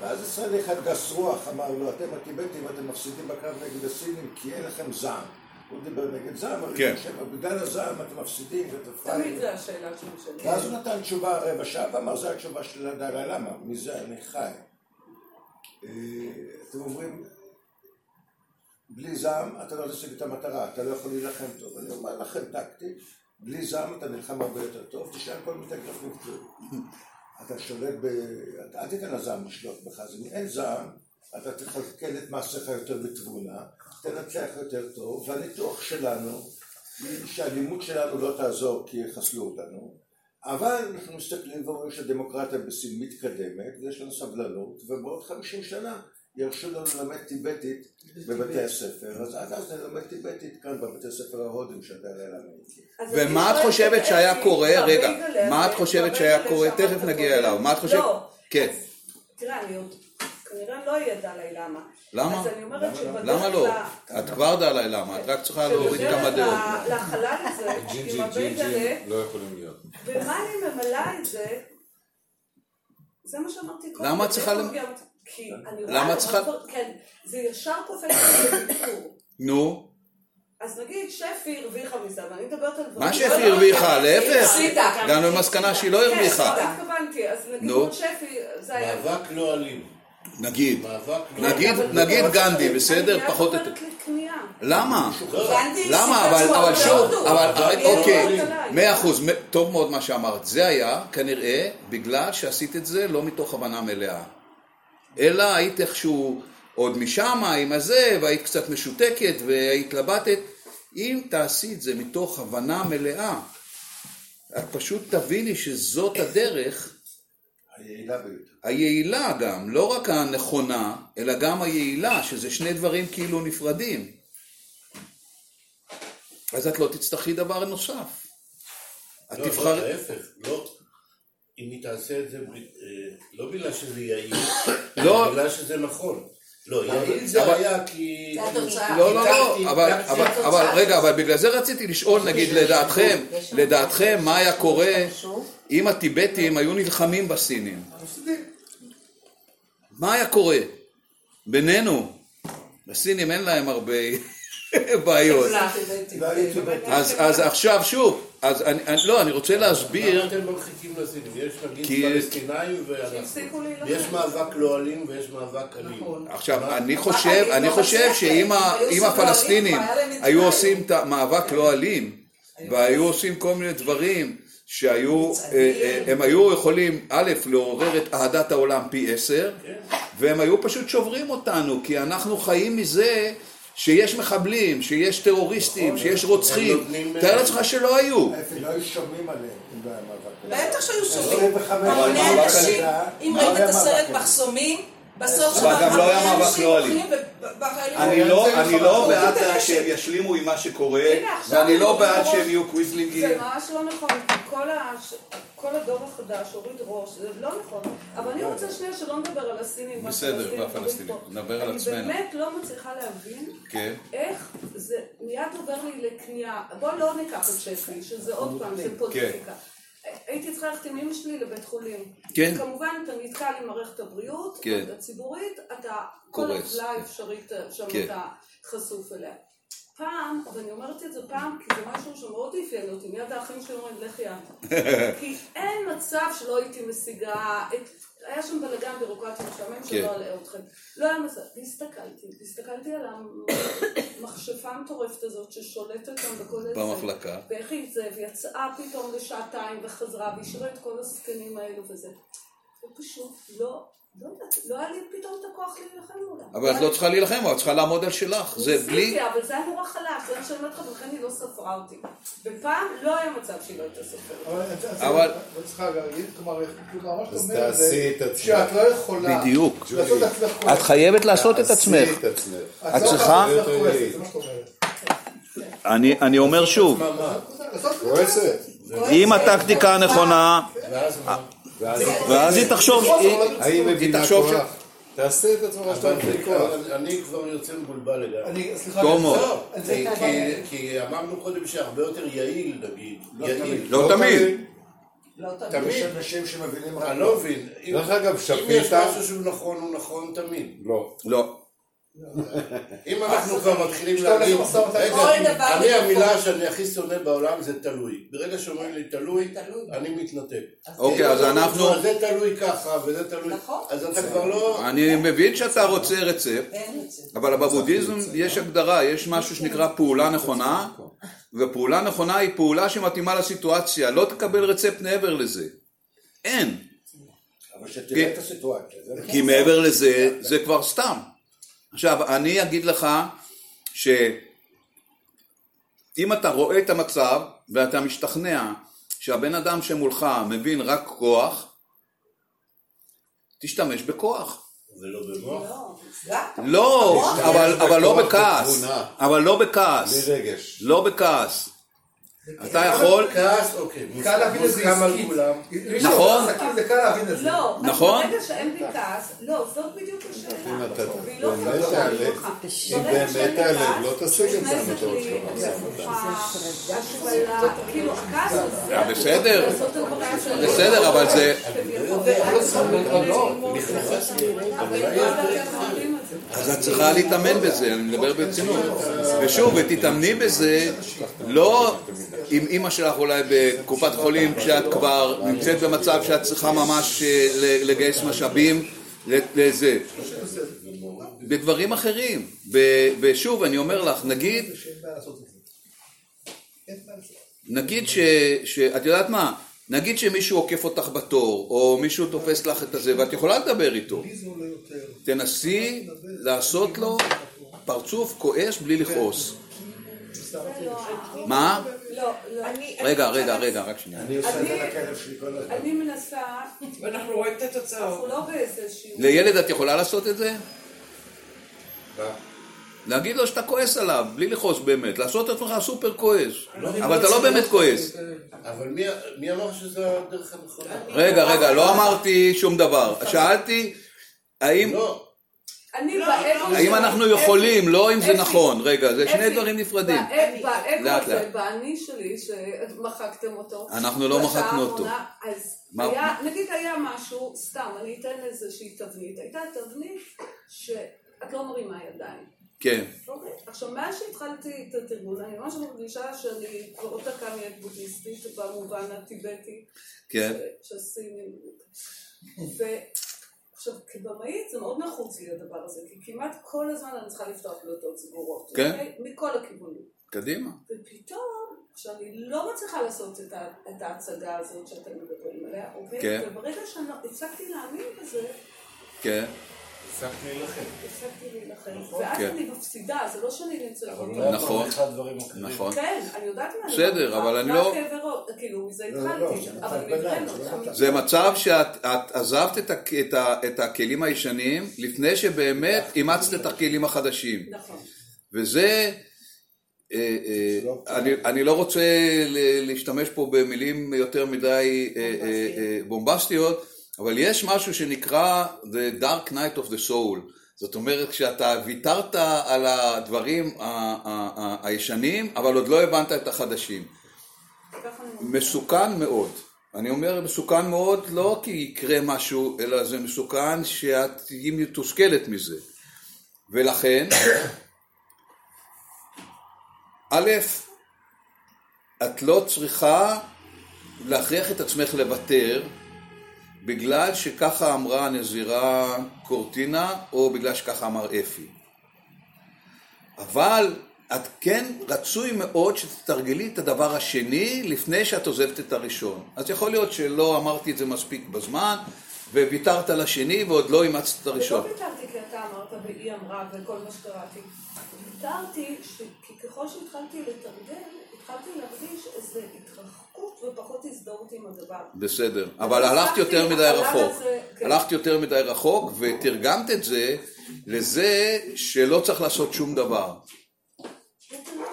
ואז ישראלי אחד גס רוח אמר לו, אתם הטיבטים, אתם מפסידים בקרב נגד הסינים כי אין לכם זעם. הוא דיבר נגד זעם, אבל כן. אני חושב, בגלל הזעם אתם מפסידים ואתם תמיד פראיירים. זה השאלה שלי. ואז הוא נתן תשובה רבע שעה ואמר, זו התשובה של הדלאי למה, מזה אני חי. אה, אתם אומרים, בלי זעם אתה לא תשיג את המטרה, אתה לא יכול להילחם טוב. אני אומר לכם טקטית, בלי זעם אתה נלחם הרבה יותר טוב, תשאל כל מתקף מקצועי. אתה שולט ב... אל תיתן לזעם לשלוט בך, אז אם אין זעם, אתה תכלכל את מעשיך יותר בתבונה, תנצח יותר טוב, והניתוח שלנו, היא שהאלימות שלנו לא תעזור כי יחסלו אותנו, אבל אנחנו מסתכלים ואומרים שהדמוקרטיה בסין מתקדמת, ויש לנו סבלנות, ובעוד 50 שנה ירשו לנו ללמד טיבטית בבתי הספר, אז עד אז נלמד טיבטית כאן בבתי הספר ההודים שאתה יודע ללמד. ומה את חושבת שהיה קורה, והבייגלה רגע, מה את חושבת שהיה קורה, תכף נגיע. אליו, מה את חושבת, לא. כן, תראה, אני עוד, כנראה לא ידע לי למה. למה? אז אני אומרת שבדרך למה לא? את כבר דה עליי למה, את רק צריכה להוריד כמה דעות. לחלל הזה, עם הבייגלה, לא יכולים להיות. במה אני ממלאה את זה? זה מה שאמרתי קודם. למה את צריכה כי אני למה רואה, צריכה- כן, זה ישר קופץ לי בביקור. נו, אז נגיד שפי הרוויחה מזה, ואני מדברת על דברים... מה לא שפי יודעת, הרוויחה? להפך. הגענו למסקנה שהיא לא כן, הרוויחה. לא התכוונתי, אז נגיד שפי, זה היה... מאבק לא אלים. נגיד, לא נגיד, נגיד לא גנדי. בסדר? פחות או יותר. למה? למה? אבל, שוב. אבל אוקיי, לא. מאה אחוז, טוב מאוד מה שאמרת. זה היה כנראה בגלל שעשית את זה לא מתוך הבנה מלאה. אלא היית איכשהו עוד משם עם הזה, והיית קצת משותקת והתלבטת. אם תעשי את זה מתוך הבנה מלאה, את פשוט תביני שזאת הדרך היעילה ביותר. היעילה גם, לא רק הנכונה, אלא גם היעילה, שזה שני דברים כאילו נפרדים. אז את לא תצטרכי דבר נוסף. את לא, לא, תבחר... להפך, לא. אם היא תעשה את זה, אה, לא בגלל שזה יעיל, לא. בגלל שזה נכון. לא, יעיל זה היה כי... לא, לא, לא, אבל, רגע, אבל בגלל זה רציתי לשאול, נגיד, לדעתכם, לדעתכם, מה היה קורה. אם הטיבטים היו נלחמים בסינים? מה היה קורה? בינינו, לסינים אין להם הרבה בעיות. לא הייתי בטוח. אז, אז עכשיו שוב, אז אני, אני, לא, אני רוצה למה להסביר, אתם מרחיקים לסינים? יש נגיד כי- פלסטינאים ואנחנו. יש מאבק לא אלים ויש מאבק אלים. נכון. עכשיו? אני חושב, אני לא חושב שאם הפלסטינים היו. עושים את המאבק לא אלים, והיו עושים כל מיני דברים שהיו, אה, אה, הם היו יכולים, א', לעורר את אהדת העולם פי עשר, והם היו פשוט שוברים אותנו, כי אנחנו חיים מזה שיש מחבלים, שיש טרוריסטים, שיש רוצחים, תאר לעצמך שלא היו. לא היו שומעים עליהם. בטח שהיו שומעים. 25 המוני אנשים. אם ראית את הסרט? מחסומים, בסוף אבל גם לא היה מאבק לא אלים. הולכים ובחיילים- אני לא, אני לא הורידו בעד. שהם ישלימו עם מה שקורה, ואני לא בעד שהם. יהיו קוויזלינגים. זה ממש לא נכון, כל, הדור החדש הוריד ראש, זה לא נכון. אבל אני רוצה שנייה שלא נדבר על הסינים. בסדר, והפלסטינים. נדבר על עצמנו. אני באמת לא מצליחה להבין כן. איך זה מיד עובר לי לכניעה. בוא לא ניקח את שפי, שזה עוד פעם, זה פוליטיקה. הייתי צריכה ללכת עם אמא שלי לבית חולים. כן. כמובן, אתה נתקל עם מערכת הבריאות, כן. הציבורית, אתה, כל. עוולה האפשרית שם כן. אתה חשוף אליה. פעם, ואני אומרת את זה פעם, כי זה משהו שמאוד אפיין אותי, מיד האחים שלי אומרים, לכי את. כי אין מצב שלא הייתי משיגה, את, היה שם בלאגן בירוקרטי משעמם כן. שלא אלאה אתכם. לא היה מצב, והסתכלתי, הסתכלתי על המכשפה המטורפת הזאת ששולטת שם בכל זה. במחלקה. ואיך היא זה, ויצאה פתאום לשעתיים וחזרה, והשאירה את כל הזקנים האלו וזה. ופשוט לא, לא יודעת, לא היה לי פתאום את הכוח להילחם מולה. אבל את לא צריכה להילחם, אבל את צריכה לעמוד על שלך. זה בלי... ניסיתי, אבל זה היה נורא חלש, זה מה שאני אומרת לך, ולכן היא לא ספרה אותי. ופעם לא היה מצב שהיא לא הייתה סופרת. אבל את צריכה להגיד, כלומר, מה שאת אומרת זה תעשי את עצמך. שאת לא יכולה בדיוק. את. חייבת לעשות את עצמך. את לא צריכה-. אני אומר שוב. אם הטקטיקה הנכונה, ואז היא תחשוב, היא- האם היא מבינה תחשוב ש... תעשה את עצמך שאתה מבין כוח. אבל אני כבר יוצא מבולבל לגמרי. טוב מאוד. לא, כי- אמרנו קודם שהרבה יותר יעיל, נגיד. יעיל. לא תמיד. לא תמיד. תמיד. יש אנשים שמבינים אני לא מבין. דרך אגב, אם יש שפיטה- משהו שהוא נכון, הוא נכון תמיד. לא. לא. אם אנחנו כבר מתחילים להגיד, רגע, אני. המילה שאני הכי שונא בעולם זה תלוי. ברגע שאומרים לי תלוי. אני מתנתק. אוקיי, אז אנחנו... זה תלוי ככה וזה תלוי, נכון. אז אתה כבר לא... אני מבין שאתה רוצה רצפט, זה. אבל בבודהיזם יש הגדרה, יש משהו שנקרא פעולה נכונה, ופעולה נכונה היא פעולה שמתאימה לסיטואציה, לא תקבל רצפט מעבר לזה. אין. אבל שתראה את הסיטואציה. נכון. כי מעבר לזה, זה כבר סתם. עכשיו, אני אגיד לך שאם אתה רואה את המצב ואתה משתכנע שהבן אדם שמולך מבין רק כוח, תשתמש בכוח. ולא במוח. לא, גם. לא, אבל, לא בכעס. אבל לא בכעס. בלי רגש. לא בכעס. אתה יכול... כעס, אוקיי, קל להבין את זה עסקית. כולם. נכון. עסקים זה קל להבין את זה. לא, נכון. ברגע שאין לי כעס, לא, זאת בדיוק השאלה. אם אתה והיא לא באמת כזאת, תעלה. אם באמת תעלה, לא תשיג את זה המטרות לי שלך כאילו, בסדר. בסדר, אבל זה... אז את צריכה להתאמן בזה, אני מדבר ברצינות. ושוב, ותתאמני בזה, לא עם אימא שלך אולי בקופת חולים, כשאת כבר נמצאת במצב שאת צריכה ממש אה, לגייס משאבים לזה. בדברים אחרים. ושוב, אני אומר לך, נגיד. נגיד. ש... את יודעת מה? נגיד שמישהו עוקף אותך בתור, או מישהו תופס לך את הזה, ואת יכולה לדבר איתו. תנסי לעשות לו פרצוף כועס בלי לכעוס. מה? רגע, רגע, רגע, רק שנייה. אני מנסה, ואנחנו רואים את התוצאות. לא. לילד את יכולה לעשות את זה? להגיד לו שאתה כועס עליו, בלי לכעוס באמת, לעשות את עצמך סופר כועס, אבל אתה לא באמת כועס. אבל מי- מי אמר שזו הדרך הנכונה? רגע, רגע, לא אמרתי שום דבר. שאלתי, האם לא, אני באגו האם אנחנו יכולים, לא אם זה נכון, רגע, זה שני דברים נפרדים. לאט, הזה, לאט. באני שלי, שמחקתם אותו. אנחנו לא מחקנו אותו. נגיד היה משהו, סתם, אני אתן איזושהי תבנית. הייתה תבנית שאת לא מרימה ידיים. כן, אוקיי. עכשיו, מאז שהתחלתי את התרגול, אני ממש מרגישה שאני כבר עוד דקה נהיית בודהיסטית במובן הטיבטי. כן. שהסינים... ועכשיו, כבמאית זה מאוד נחוץ לי הדבר הזה, כי כמעט כל הזמן אני צריכה לפתוח דלתות סגורות. כן. אוקיי? מכל הכיוונים. קדימה. ופתאום, כשאני לא מצליחה לעשות את, ההצגה הזאת שאתם מדברים עליה? כן. וברגע שהפסקתי להאמין בזה, כן. הפסקת להילחם. הפסקתי להילחם, ואז כן. אני מפסידה, זה לא שאני נמצאת אבל באותו- אולי את נכון. נכון. כן, אני יודעת מה אני בסדר, אבל אני לא- כאילו, מזה לא, לא, התחלתי, זה אבל מצב. זה לא שאת את עזבת את, הכלים הישנים לפני שבאמת אימצת את הכלים החדשים. נכון. וזה, אה, אה, אני, לא רוצה להשתמש פה במילים יותר מדי אה, בומבסטיות, אבל יש משהו שנקרא The Dark Night of the Soul. זאת אומרת, כשאתה ויתרת על הדברים הישנים, אבל עוד לא הבנת את החדשים. מסוכן מאוד. אני אומר מסוכן מאוד לא כי יקרה משהו, אלא זה מסוכן שאת תהיי מתוסכלת מזה. ולכן, א', את לא צריכה להכריח את עצמך לוותר בגלל שככה אמרה הנזירה קורטינה או בגלל שככה אמר אפי. אבל את כן רצוי מאוד שתתרגלי את הדבר השני לפני שאת עוזבת את הראשון. אז יכול להיות שלא אמרתי את זה מספיק בזמן וויתרת על השני ועוד לא אימצת את הראשון. ולא ויתרתי כי אתה אמרת והיא אמרה וכל מה שקראתי. ויתרתי ש- כי ככל שהתחלתי לתרגל, התחלתי להרגיש איזו התרחקות ופחות הזדהות עם הדבר. בסדר, אבל הלכת יותר מדי רחוק. כן. הלכת יותר מדי רחוק ותרגמת את זה לזה שלא צריך לעשות שום דבר. לא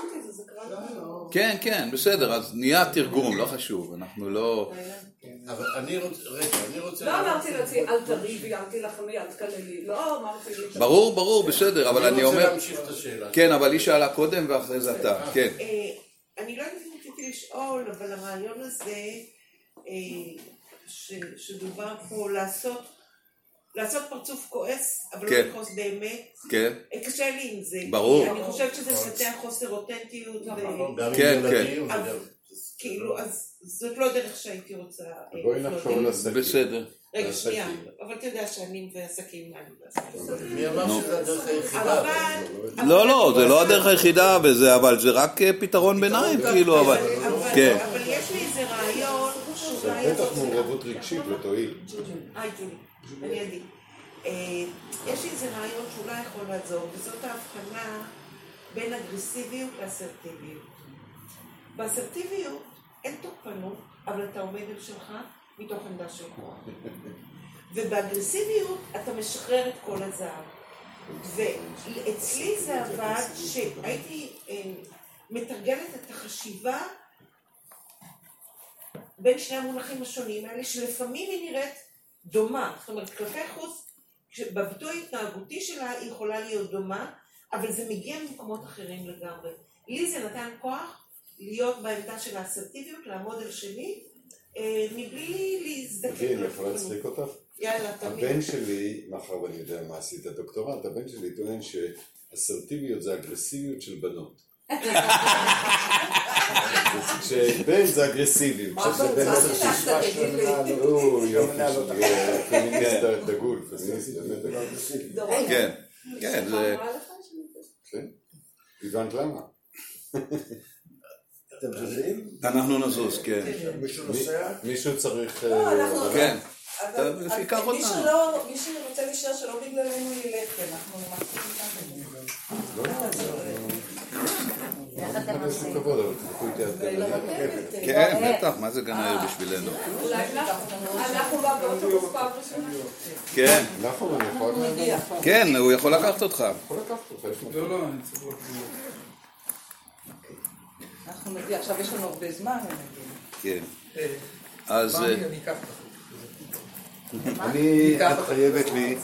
לי. כן, כן, בסדר, אז נהיה תרגום, לא חשוב, אנחנו לא... אבל אני רוצה, רגע, אני רוצה... לא אמרתי לעצמי, אל תריבי, אל תילחמי, אל תקללי. לא אמרתי לי... ברור, ברור, בסדר, אבל אני רוצה אומר... להמשיך את השאלה. כן, אבל היא שאלה קודם ואחרי זה אתה, כן. אה, אני לא יודעת אם רציתי לשאול, אבל הרעיון הזה אה, ש- שדובר פה לעשות, לעשות פרצוף כועס, אבל כן. לא לכעוס באמת, כן, אה, קשה לי עם זה. ברור. אני חושבת שזה מפתח חוסר אותנטיות, ו- כן, וגם... כאילו, אז זאת לא דרך שהייתי רוצה... אה, בואי לפנות נחשוב. על עסקים. בסדר. רגע. שנייה, אבל אתה יודע שאני ועסקים. מי אמר שזה הדרך היחידה? לא, לא, זה לא הדרך היחידה וזה, אבל זה רק אה, פתרון ביניים, כאילו, אבל... כן. אבל יש לי איזה רעיון זה. בטח מעורבות רגשית ותועיל. ג'ולי, אני עדי. אה, יש לי איזה רעיון שאולי יכול לעזור, וזאת ההבחנה בין אגרסיביות לאסרטיביות. באסרטיביות אין תוקפנות, אבל אתה עומד על שלך מתוך עמדה של כוח. ובאגרסיביות אתה משחרר את כל הזהב. ואצלי זה עבד שהייתי אה, מתרגלת את החשיבה בין שני המונחים השונים האלה, שלפעמים היא נראית דומה. זאת אומרת, כלפי חוץ, בביטוי ההתנהגותי שלה היא יכולה להיות דומה, אבל זה מגיע ממקומות אחרים לגמרי. לי זה נתן כוח להיות בעמדה של האסרטיביות, לעמוד על שלי, מבלי להזדקק תגידי, אני יכול. להצחיק אותך? יאללה, תמיד. הבן שלי, מאחר ואני יודע מה עשית דוקטורט, הבן שלי טוען שאסרטיביות זה אגרסיביות של בנות. כשבן זה אגרסיבי, מה עכשיו זה בן אתה עשר רוצה שש- לעשות? תגיד לי. הוא יופי. אה, פמיניסט דגול, פמיניסט באמת. דורון, כן, כן, זה... כן? הבנת למה? אתם זזים? אנחנו נזוז, כן. מישהו נוסע? מישהו צריך... לא, אה, אנחנו- כן. אבל- מי מי שרוצה להישאר שלא בגללנו ילך, אנחנו לא. לרכבת. כן, בטח, מה זה גן העיר בשבילנו? אנחנו- גם באוטובוס פעם ראשונה. כן, נחום, אני יכול לקחת אותך? כן, הוא יכול לקחת אותך. לא, לא, אני צריך לראות. אנחנו נגיע, עכשיו יש לנו הרבה זמן, אני מגיע. כן. אז... מה אה, אני את חייבת לי.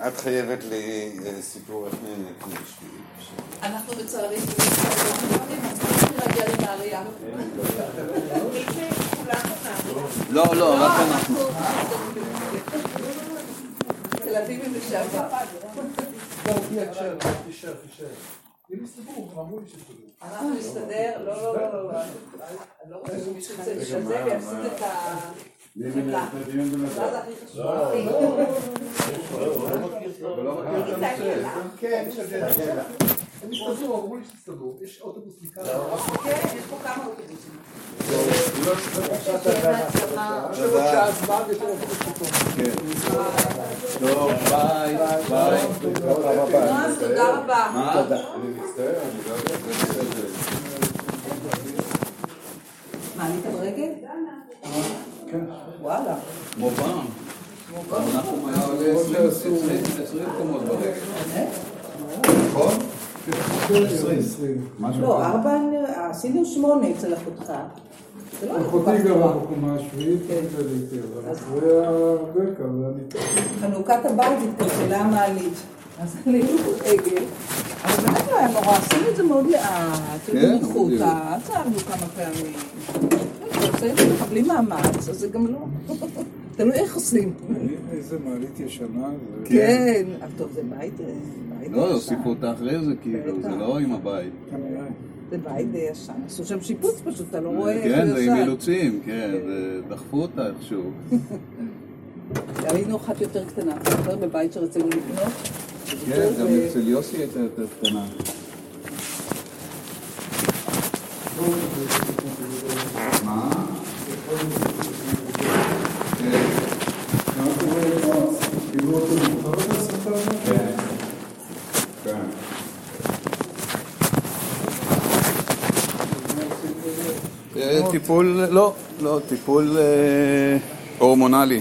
אה, את חייבת לי אה, סיפור איך נהניתי בשבילי. אנחנו נעבור. לא, לא, רק אנחנו. תל אביבים לשעבר. לא. אם יסתדרו, הם אמרו לי שיסתדרו. אנחנו נסתדר, לא, לא, לא, לא, לא. אני לא רוצה שמישהו יצא לשזה ויפסיד את ה... חמלה. חמלה זה הכי חשוב. כן, שווה. הם הסתדרו, אמרו לי שהסתדרו. יש אוטובוס מכאן. כן, יש פה כמה אוטובוסים. טוב, ביי, ביי. תודה רבה. מה? אני מצטער, אני לא יודע. מה, עלית ברגל? וואלה. כמו פעם. אנחנו היה עולה 20 קומות ברגל. נכון? לא, ארבע, עשינו שמונה אצל אחותך. לא אחותי גרה. בקומה השביעית, אחרי הרקע, ועליתי. חנוכת הבית התקלקלה המעלית. אז עלינו ברגל. אבל באמת לא היה נורא, עשינו את זה מאוד לאט, כן, בניחותא, עצרנו כמה פעמים. את זה בלי מאמץ, אז זה גם לא... תלוי איך עושים. איזה מעלית ישנה. זה- כן, אבל טוב, זה בית... בית לא, ישן. הוסיפו אותה אחרי זה, כאילו, זה לא עם הבית. זה בית די ישן. עשו שם שיפוץ פשוט, אתה לא רואה איך כן, זה עם ישן. אילוצים, כן, ודחפו אותה איכשהו. היינו אחת יותר קטנה, אתה זוכר בבית שרצינו לקנות? כן, גם אצל יוסי הייתה יותר קטנה. מה? כן. מה קורה עם ה- קיבלו אותו מאוחר את הסרטן הזה? כן. כן. אה, טיפול, לא, לא, טיפול אה, הורמונלי.